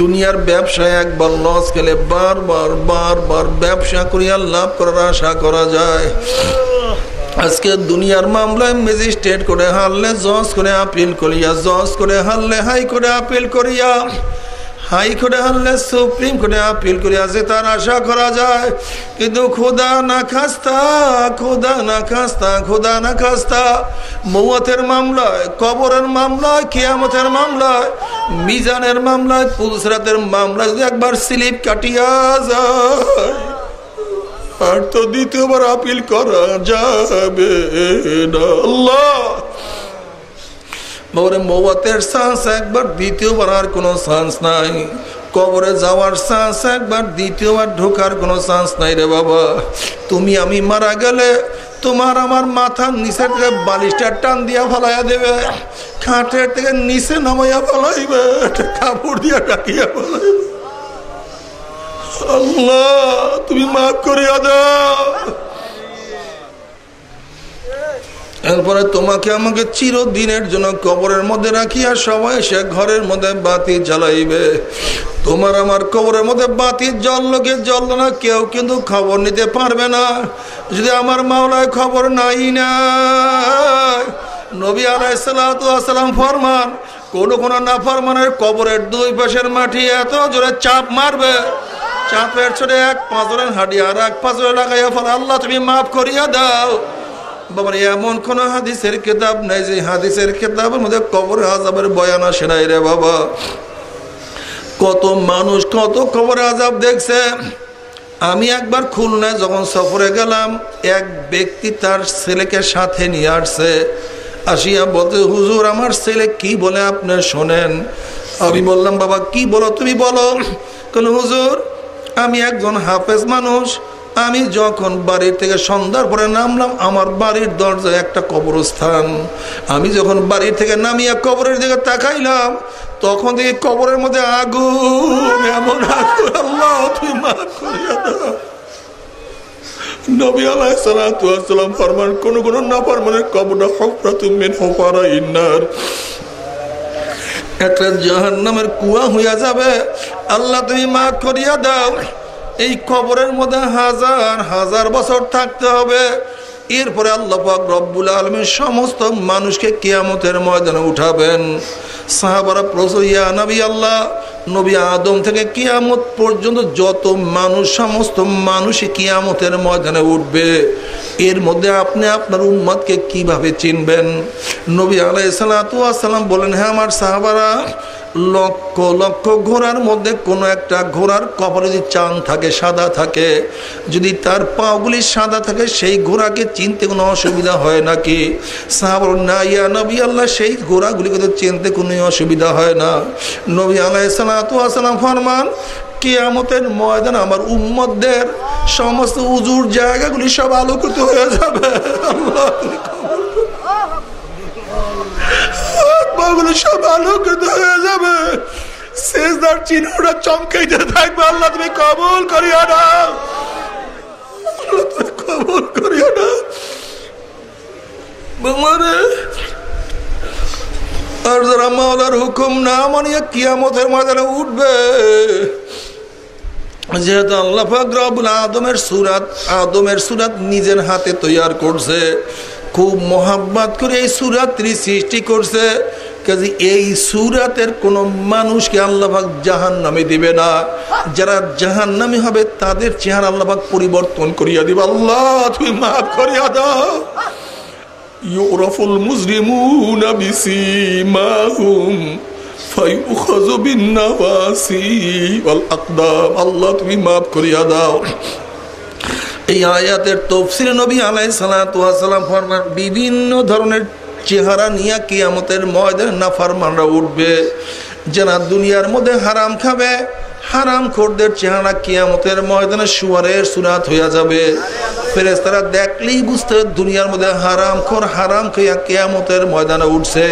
দুনিয়ার ব্যবসায় একবার লস খেলে বারবার বারবার ব্যবসা করিয়া লাভ করার আশা করা যায়। আজকে দুনিয়ার মামলায় ম্যাজিস্ট্রেট করে হারলে জজ করে আপিল করিয়া, জজ করে হারলে হাই করে আপিল করিয়া হাইকোর্টে আনলে সুপ্রিম কোর্টে আপিল করে আছে তার আশা করা যায়। কিন্তু খোদা না খাস্তা, খোদা না খাস্তা, খোদা না খাস্তা। মৌয়াতের মামলায়, কবরের মামলায়, কেয়ামতের মামলায়, মিজানের মামলায় পুলসরাতের মামলায় যদি একবার স্লিপ কাটিয়া যায়, আর তো দ্বিতীয়বার আপিল করা যাবে না। আল্লাহ! মরে মৌয়াতের চান্স একবার, দ্বিতীয়বার আর কোনো চান্স নাই। কবরে যাওয়ার চান্স একবার, দ্বিতীয়বার ঢোকার কোনো চান্স নাই রে বাবা। তুমি আমি মারা গেলে তোমার আমার মাথার নিচের থেকে বালিশটা টান দিয়া ফেলাইয়া দেবে। খাটের থেকে নিচে নামাইয়া ফেলাইবে। কাপড় দিয়া ডাকিয়া ফেলাইবে। আল্লাহ, তুমি মাফ করিয়া দাও। এরপরে তোমাকে আমাকে চিরদিনের জন্য কবরের মধ্যে রাখিয়া সবাই সে ঘরের মধ্যে বাতি জ্বালাইবে। তোমার আমার কবরের মধ্যে বাতি জ্বললোকে জল না, কেউ কিন্তু খবর নিতে পারবে না। যদি আমার মাওলায় খবর নাই না, নবী আলাইসালাম ফরমান, কোন কোন না ফরমানের কবরের দুই পাশের মাটি এত জোরে চাপ মারবে, চাপের ছোটে এক পাঁচরের হাঁটি আর এক পাঁচরে লাগাইয়া ফলে, আল্লাহ তুমি মাফ করিয়া দাও। বাবার এমন কোন হাদিসের কেতাব নাই যে হাদিসের কেতাবের মধ্যে কবর আজাবের বয়ান আসে নাই রে বাবা। কত মানুষ কত কবর আজাব দেখছে। আমি একবার খুলনায় যখন সফরে গেলাম, এক ব্যক্তি তার ছেলেকে সাথে নিয়ে আসছে। আসিয়া বলতে হুজুর, আমার ছেলে কি বলে আপনি শোনেন? আমি বললাম, বাবা, কি বলো তুমি বলো? কেন হুজুর, আমি একজন হাফেজ মানুষ আমি যখন বাড়ির থেকে সন্ধ্যার পরে নামলাম, আমার বাড়ির দরজায় একটা কবরস্থান। আমি যখন বাড়ির থেকে নামিয়া কবরের দিকে তাকাইলাম, তখন থেকে কবরের মধ্যে আগুন, এমন আগুন, আল্লাহ তুই মাফ করিয়া দাও। নবী আলাইসালাম ফরমান কোন কোন না ফরমানের কবরটা হকরা তুমি নামের কুয়া হইয়া যাবে। আল্লাহ, তুমি মাফ করিয়া দাও। এই কবরের মধ্যে হাজার হাজার বছর থাকতে হবে। এরপরে আল্লাহ রব্বুল আলমী সমস্ত মানুষকে কিয়ামতের ময়দানে উঠাবেন। সাহাবারা প্রচুর ইয়া নবী আল্লাহ, নবী আদম থেকে কিয়ামত পর্যন্ত যত মানুষ, সমস্ত মানুষই কিয়ামতের ময়দানে উঠবে। এর মধ্যে আপনি আপনার উম্মতকে কীভাবে চিনবেন? নবী আলাই সালাম বলেন হ্যাঁ আমার সাহাবারা লক্ষ লক্ষ ঘোড়ার মধ্যে কোনো একটা ঘোড়ার কপালে যদি চান থাকে, সাদা থাকে, যদি তার পাগুলি সাদা থাকে, সেই ঘোড়াকে চিনতে কোনো অসুবিধা হয় নাকি? না, ইয়া নবী আল্লাহ, সেই ঘোড়াগুলিকে তো চিনতে কোনো অসুবিধা হয় না। নবী আলাহ সালাম ফরমান, কেয়ামতের ময়দান আমার উম্মদের সমস্ত উজুর জায়গাগুলি সব আলোকিত হয়ে যাবে। আল্লাহ সব আলোকিত হয়ে যাবে। শেষদার চিহ্নটা চমকাইতে থাকবে, আল্লাহ তুমি কবল করিয়া না। কবল করিয়া না। হুকুম না মানিয়ে উঠবে, যেহেতু আল্লাহ আদমের সুরাত আদমের সুরাত নিজের হাতে তৈয়ার করছে। খুব মোহাব্বাত করে এই সুরাত্রি সৃষ্টি করছে। কাজে এই সুরাতের কোন মানুষকে আল্লাহাক জাহান নামে দিবে না। যারা জাহান নামে হবে, তাদের চেহারা আল্লাহাক পরিবর্তন করিয়া দিবে। আল্লাহ, তুমি মাফ করিয়া দাও। ইউরফুল মুসলিমুন বিসিমাহুম ফায়ুখাযু বিন-নাওয়াসি ওয়াল আকদাম আল্লাহ, তুমি মাফ করিয়া দাও। এই আয়াতের তফসির নবী আলাই সালাম ফরমান, বিভিন্ন ধরনের চেহারা নিয়ে কিয়ামতের ময়দানে নাফারমানরা উঠবে। যারা দুনিয়ার মধ্যে হারাম খাবে, হারাম খোরদের চেহারা কিয়ামতের ময়দানে সুয়ারের সুরাত হইয়া যাবে। ফেরেস তারা দেখলেই বুঝতে দুনিয়ার মধ্যে হারাম খোর, হারাম খেয়া কিয়ামতের ময়দানে উঠছে।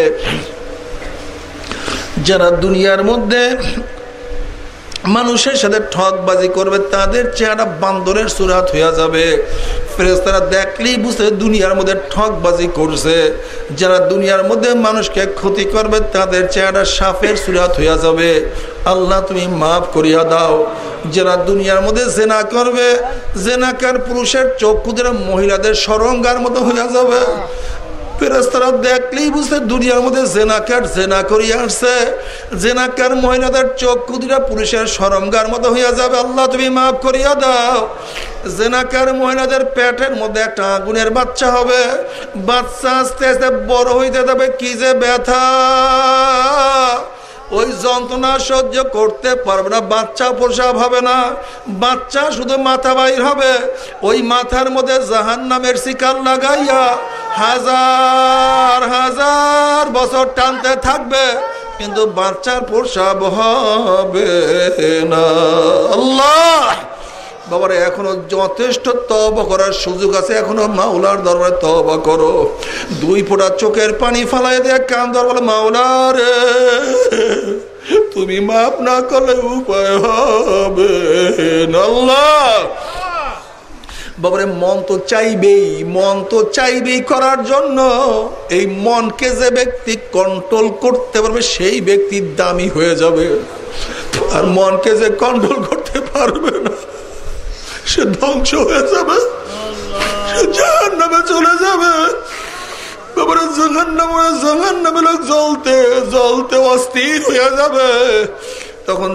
যারা দুনিয়ার মধ্যে মানুষের সাথে ঠকবাজি করবে, তাদের চেহারা বান্দরের সুরাত হইয়া যাবে। ফেরেস্তারা দেখলেই বুঝতে দুনিয়ার মধ্যে ঠকবাজি করছে। যারা দুনিয়ার মধ্যে মানুষকে ক্ষতি করবে, তাদের চেহারা সাফের সুরাত হইয়া যাবে। আল্লাহ, তুমি মাফ করিয়া দাও। যারা দুনিয়ার মধ্যে জেনা করবে, জেনাকার পুরুষের চক্ষুদের মহিলাদের সরঙ্গার মতো হইয়া যাবে। ফেরেস্তারা দেখলেই বুঝতে দুনিয়ার মধ্যে জেনাকার জেনা করিয়া আসছে। জেনাকার মহিলাদের চোখ দুটা পুলিশের সরঙ্গার মতো হইয়া যাবে। আল্লাহ তুমি মাফ করিয়া দাও। জেনাকার মহিলাদের পেটের মধ্যে একটা আগুনের বাচ্চা হবে। বাচ্চা আস্তে আস্তে বড় হইতে যাবে, কি যে ব্যথা। ওই যন্ত্রণা সহ্য করতে পারবে না, বাচ্চা প্রসাব হবে না। বাচ্চা শুধু মাথা বাইর হবে। ওই মাথার মধ্যে জাহান নামের শিকার লাগাইয়া হাজার হাজার বছর টানতে থাকবে, কিন্তু বাচ্চার প্রসাব হবে না। আল্লাহ! বাবার, এখনও যথেষ্ট তব করার সুযোগ আছে। এখনও মাওলার দরবারে তব করো। দুই ফোঁটা চোখের পানি ফালাই দিয়ে কান দরবার মাওলা রে তুমি মাপ না করলে উপায় হবে বাবারে, মন তো চাইবেই, মন তো চাইবেই করার জন্য। এই মনকে যে ব্যক্তি কন্ট্রোল করতে পারবে, সেই ব্যক্তি দামি হয়ে যাবে। আর মনকে যে কন্ট্রোল করতে পারবে না সে ধ্বংস হয়ে যাবে। সে জাহান নামে চলে যাবে। জ্বলতে অস্থির হয়ে যাবে। তখন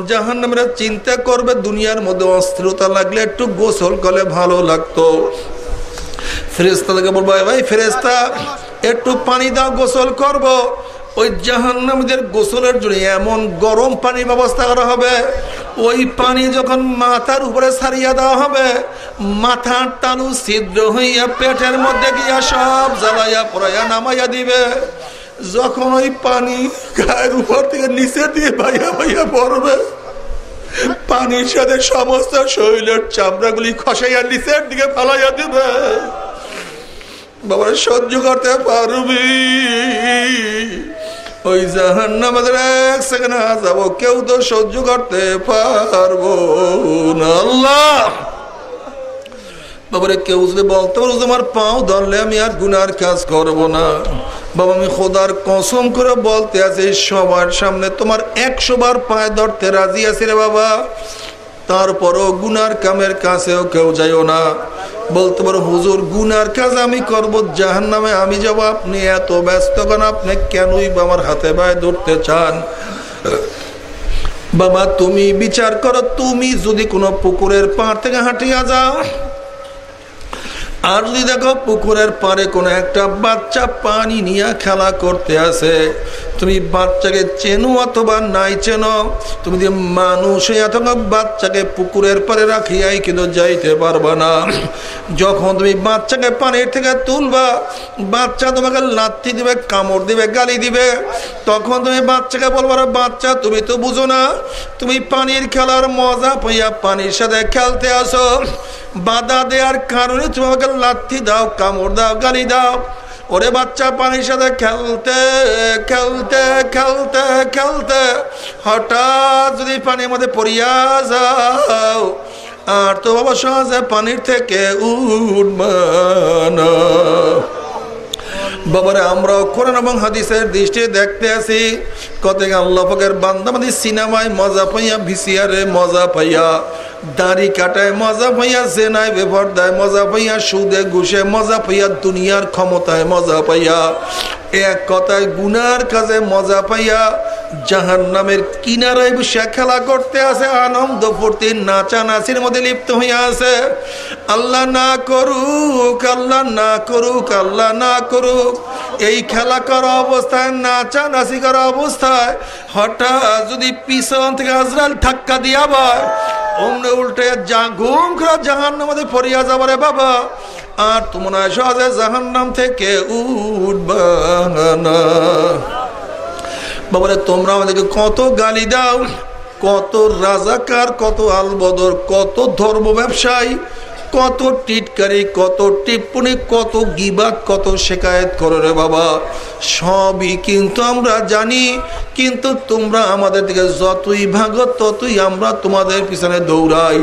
চিন্তা করবে, দুনিয়ার মধ্যে অস্থিরতা লাগলে একটু গোসল করলে ভালো লাগতো। বলব একটু পানি দাও, গোসল করব। ওই জাহান্নামীদের গোসলের জন্য এমন গরম পানির ব্যবস্থা করা হবে। ওই পানি যখন মাথার উপরে সারিয়া দেওয়া হবে, মাথার টালু ছিদ্র হইয়া পেটের মধ্যে গিয়া সব জ্বালাইয়া পড়াইয়া নামাইয়া দিবে। যখন ওই পানি গায়ের উপর থেকে নিচে দিয়ে ভাইয়া ভাইয়া পড়বে, পানির সাথে সমস্ত শরীরের চামড়াগুলি খসাইয়া নিচের দিকে ফালাইয়া দিবে। বাবা, সহ্য করতে পারবি? ওই জাহান আমাদের এক সেকেন্ড যাব কেউ তো সহ্য করতে পারব না। আল্লাহ! বাবারে, কেউ যদি বলতে পারো তোমার পাও ধরলে আমি আর গুনার কাজ করব না। বাবা, আমি খোদার কসম করে বলতে আছি, সবার সামনে তোমার একশো বার পায়ে ধরতে রাজি আছি রে বাবা। তারপরও গুনার কামের কাছেও কেউ যাইও না। বলতে পারো, হুজুর, গুনার কাজ আমি করব জাহান নামে আমি যাব, আপনি এত ব্যস্ত কেন? আপনি কেনই আমার হাতে পায়ে ধরতে চান? বাবা, তুমি বিচার করো, তুমি যদি কোনো পুকুরের পাড় থেকে হাঁটিয়া যাও আর যদি দেখো, পুকুরের পারে কোনো একটা বাচ্চা পানি নিয়ে খেলা করতে আসে। তুমি বাচ্চাকে চেনো অথবা নাই চেনো, তুমি যে মানুষ অথবা বাচ্চাকে পুকুরের পারে রাখিয়াই কিন্তু যাইতে পারবা না। যখন তুমি বাচ্চাকে পানির থেকে তুলবা, বাচ্চা তোমাকে লাথি দিবে, কামড় দিবে, গালি দিবে, তখন তুমি বাচ্চাকে বলব বাচ্চা, তুমি তো বুঝো না, তুমি পানির খেলার মজা পাইয়া পানির সাথে খেলতে আসো। বাধা দেওয়ার কারণে তুমি আমাকে লাথি দাও, কামড় দাও, গালি দাও। ওরে বাচ্চা পানির সাথে খেলতে খেলতে খেলতে খেলতে। হঠাৎ যদি পানির মধ্যে পড়িয়া যাও, আর তো বাবা সহজে পানির থেকে উঠবানা বাবারে, আমরাও কোরআন এবং হাদিসের দৃষ্টি দেখতে আছি। কত আল্লাহ ফকের বান্দাবাদী সিনেমায় মজা পাইয়া ভিসিয়ারে মজা পাইয়া। দাড়ি কাটায় মজা পাইয়া জেনায় বেপরদায়, মজা পাইয়া সুদে ঘুষে, মজা পাইয়া দুনিয়ার ক্ষমতায় মজা পাইয়া। এক কথায় গুনার কাজে মজা পাইয়া জাহান নামের কিনারায় বসে খেলা করতে আছে আনন্দ ফুর্তি নাচা নাচির মধ্যে লিপ্ত হইয়া আছে আল্লাহ না করুক, আল্লাহ না করুক, আল্লাহ না করুক, এই খেলা করা অবস্থায় নাচা নাচি করা অবস্থায়, হঠাৎ যদি পিছন থেকে আজরাল ধাক্কা দিয়া পায় অমনে উল্টে যা ঘুম খরা জাহান নামে ফরিয়া যাবারে বাবা। আর তোমরা সহজে জাহান নাম থেকে উঠবা না। বাবারে, তোমরা আমাদেরকে কত গালি দাও, কত রাজাকার, কত আলবদর, কত ধর্ম ব্যবসায়ী কত টিটকারি, কত টিপ্পনি, কত গিবাদ, কত শেখায়ত করো রে বাবা। সবই কিন্তু আমরা জানি, কিন্তু তোমরা আমাদের দিকে যতই ভাগো, ততই আমরা তোমাদের পিছনে দৌড়াই।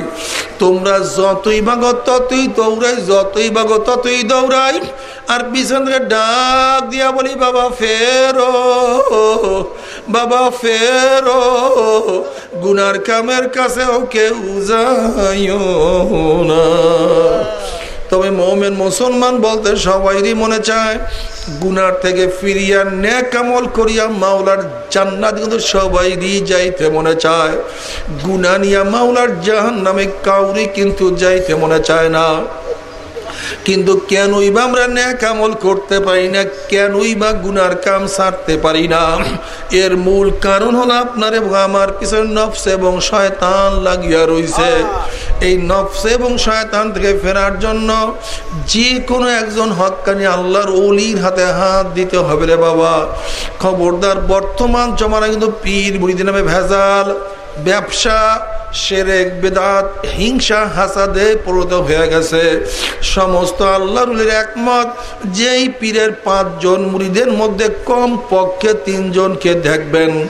তোমরা যতই ভাগো, ততই দৌড়াই, যতই ভাগ, ততই দৌড়াই। আর পিছন থেকে ডাক দিয়া বলি, বাবা, ফেরো বাবা, ফেরো। গুনার কামের কাছেও কেউ যাইও না। তবে মোমেন মুসলমান বলতে সবাইরই মনে চায়, গুনার থেকে ফিরিয়া ন্যাকামল করিয়া মাওলার জান্নাত কিন্তু সবাইরই যাইতে মনে চায়। গুনা নিয়া মাওলার জাহান নামে কাউরি কিন্তু যাইতে মনে চায় না। কিন্তু কেনই বা আমরা ন্যাক আমল করতে পারি না, কেনই বা গুনার কাম সারতে পারি না? এর মূল কারণ হলো আপনার এবং আমার পিছনে নফস এবং শয়তান লাগিয়া রইছে। এই নফস এবং শয়তান থেকে ফেরার জন্য যে কোনো একজন হকানি আল্লাহর অলির হাতে হাত দিতে হবে রে বাবা। খবরদার বর্তমান জমানা কিন্তু পীর বুড়িদি নামে ভেজাল। ব্যবসা, সেরেক, বেদাত, হিংসা, হাসাদে পরিণত হয়ে গেছে। সমস্ত আল্লাহর একমত, যেই পীরের পাঁচজন মুড়িদের মধ্যে কম পক্ষে তিনজনকে দেখবেন।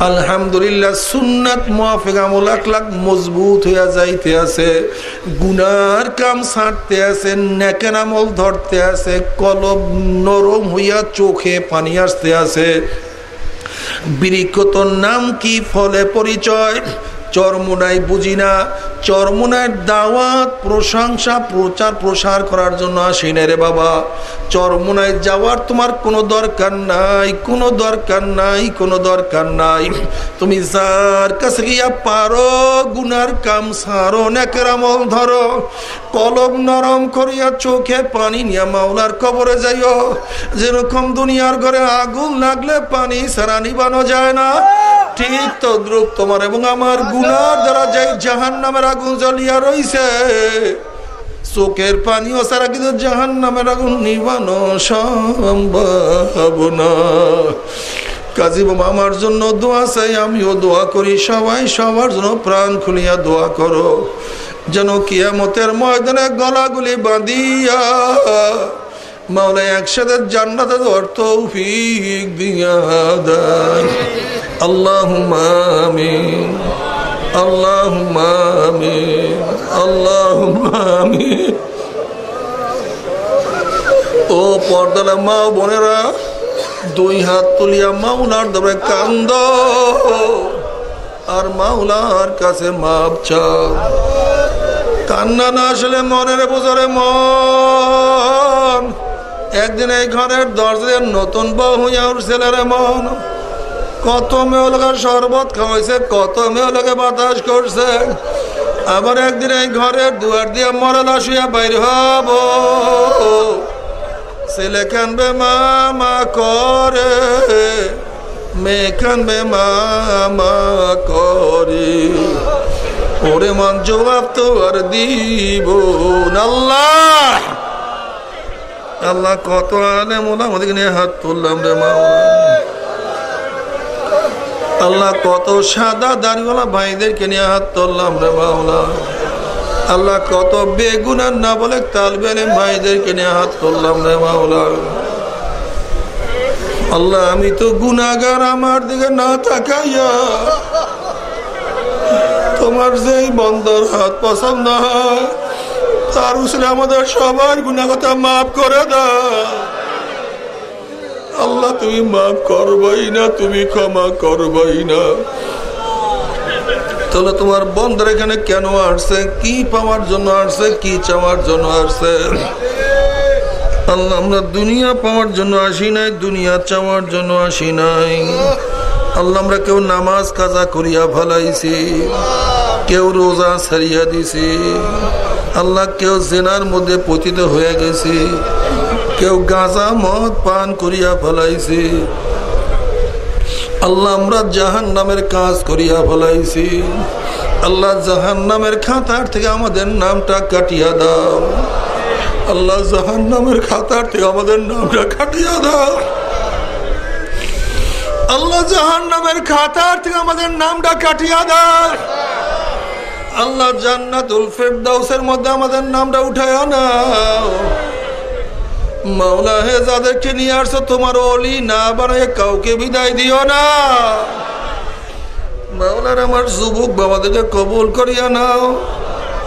আলহামদুলিল্লাহ, সুন্নাত মোয়াফেক আমল লাখ মজবুত হইয়া যাইতে আছে। গুনার কাম ছাড়তে আছে নেকেন আমল ধরতে আছে, কলব নরম হইয়া চোখে পানি আসতে আছে। বৃক্ষতর নাম কি? ফলে পরিচয়। চরমুনাই বুঝি না। চরমুনার দাওয়াত, প্রশংসা, প্রচার, প্রসার করার জন্য আসি না রে বাবা। চরমুনায় যাওয়ার তোমার কোনো দরকার নাই, কোনো দরকার নাই, কোনো দরকার নাই। তুমি যার কাছে গিয়া পারো, গুনার কাম সারো নেকেরামল ধরো। কলম নরম করিয়া চোখে পানি নিয়া মাওলার কবরে যাইও। যেরকম দুনিয়ার ঘরে আগুন লাগলে পানি সারা নিবানো যায় না। ঠিক তো দ্রুপ তোমার এবং আমার গুনার দ্বারা যাই জাহান নামের আগুন জ্বলিয়া রইছে, চোখের পানিও সারা কিন্তু জাহান নামের আগুন নিবানো সম্ভব না। কাজী বাবা, আমার জন্য দোয়া চাই, আমিও দোয়া করি, সবাই সবার জন্য প্রাণ খুলিয়া দোয়া করো, যেন কিয়ামতের ময়দানে গলাগুলি বাঁধিয়া মাওলা একসাথে জান্নাতে অর্থ ফিক দিয়া দেয় আল্লাহ আমিন। আমিন আল্লাহ আমিন ও পর্দালা মা বোনেরা, দুই হাত তুলিয়া মাওলার দরে কান্দ। আর মাওলার কাছে মাপ চাও। কান্না না আসলে মনের বোঝারে মন। একদিন এই ঘরের দরজার নতুন বউ হইয়া উঠছিল রে মন। কত মেয়ে লোকের শরবত খাওয়াইছে, কত মেয়ে লোকে বাতাস করছে। আবার একদিন এই ঘরের দুয়ার দিয়ে মরলা শুয়া বাইর হব। ছেলে কানবে, মামা করে। মেয়ে কানবে, মামা করে। ওরে মন জবাব তো আর দিব আল্লাহ! আল্লাহ কত আলে মোলা আমাদেরকে নিয়ে হাত তুললাম রে মাওলা আল্লাহ কত সাদা দাড়িওয়ালা ভাইদেরকে নিয়ে হাত তুললাম রে মাওলা। আল্লাহ কত বেগুনার না বলে তালবেলে ভাইদেরকে নিয়ে হাত তুললাম রে মাওলা। আল্লাহ, আমি তো গুনাগার আমার দিকে না তাকাইয়া তোমার যেই বন্দর হাত পছন্দ হয়, তার উসলে আমাদের সবার গুণাগতা মাফ করে দাও। আল্লাহ, তুমি মাফ করবাই না, তুমি ক্ষমা করবাই না। তাহলে তোমার বন্ধর এখানে কেন আসছে? কি পাওয়ার জন্য আসছে? কি চাওয়ার জন্য আসছে? আল্লাহ, আমরা দুনিয়া পাওয়ার জন্য আসি নাই, দুনিয়া চাওয়ার জন্য আসি নাই। আল্লাহ, আমরা কেউ নামাজ কাজা করিয়া ভালাইছি কেউ রোজা সারিয়া দিছি, আল্লাহ, কেউ জেনার মধ্যে পতিত হয়ে গেছি। কেউ গাঁজা মদ পান করিয়া ফেলাইছি। আল্লাহ আমরা জাহান নামের কাজ করিয়া ফেলাইছি। আল্লাহ জাহান নামের খাতার থেকে আমাদের নামটা কাটিয়া দাও। আল্লাহ জাহান নামের খাতার থেকে আমাদের নামটা কাটিয়া দাও। আল্লাহ জাহান নামের খাতার থেকে আমাদের নামটা কাটিয়া দাও। আল্লাহ জান্নাতুল ফেরদাউসের মধ্যে আমাদের নামটা উঠায় নাও। মাওলা হে যাদেরকে নিয়ে আসছো তোমার অলি না বানায় কাউকে বিদায় দিও না। মাওলার আমার যুবক বাবাদেরকে কবুল করিয়া নাও।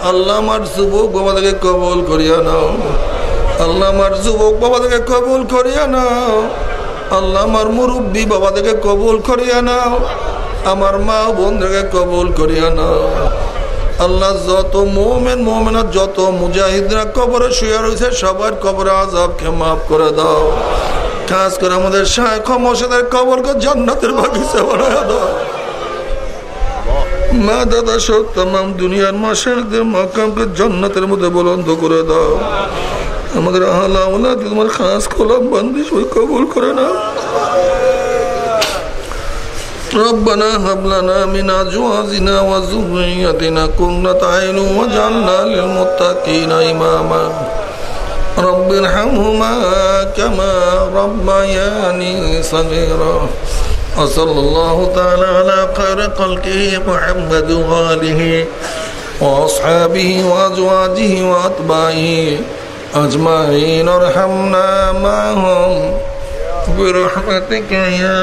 আল্লাহ আমার যুবক বাবাদেরকে কবুল করিয়া নাও। আল্লাহ আমার যুবক বাবাদেরকে কবুল করিয়া নাও। আল্লাহ আমার মুরব্বী বাবাদেরকে কবুল করিয়া নাও। আমার মা বোনদেরকে কবুল করিয়া নাও। আল্লাহ যত মোমেন মোমেনার যত মুজাহিদরা কবরে শুয়ে রয়েছে, সবার কবরে আজাবকে মাফ করে দাও। খাস করে আমাদের শাহ মশাদের কবরকে জান্নাতের বাগিচা বানায় দাও। মা দাদা সব তাম দুনিয়ার মাসেরদের মাকামকে জান্নাতের মধ্যে বলন্দ করে দাও। আমাদের আহলা তোমার খাস খোলাম বান্দিশ ওই কবুল করে না ربنا هب لنا من أزواجنا وذرياتنا قرة عين واجعلنا للمتقين إماما. رب ارحمهما كما ربياني صغيرا. وصلى الله تعالى على خير خلقه محمد وآله وأصحابه وأزواجه وأتباعه أجمعين. ارحمنا معهم. برحمتك يا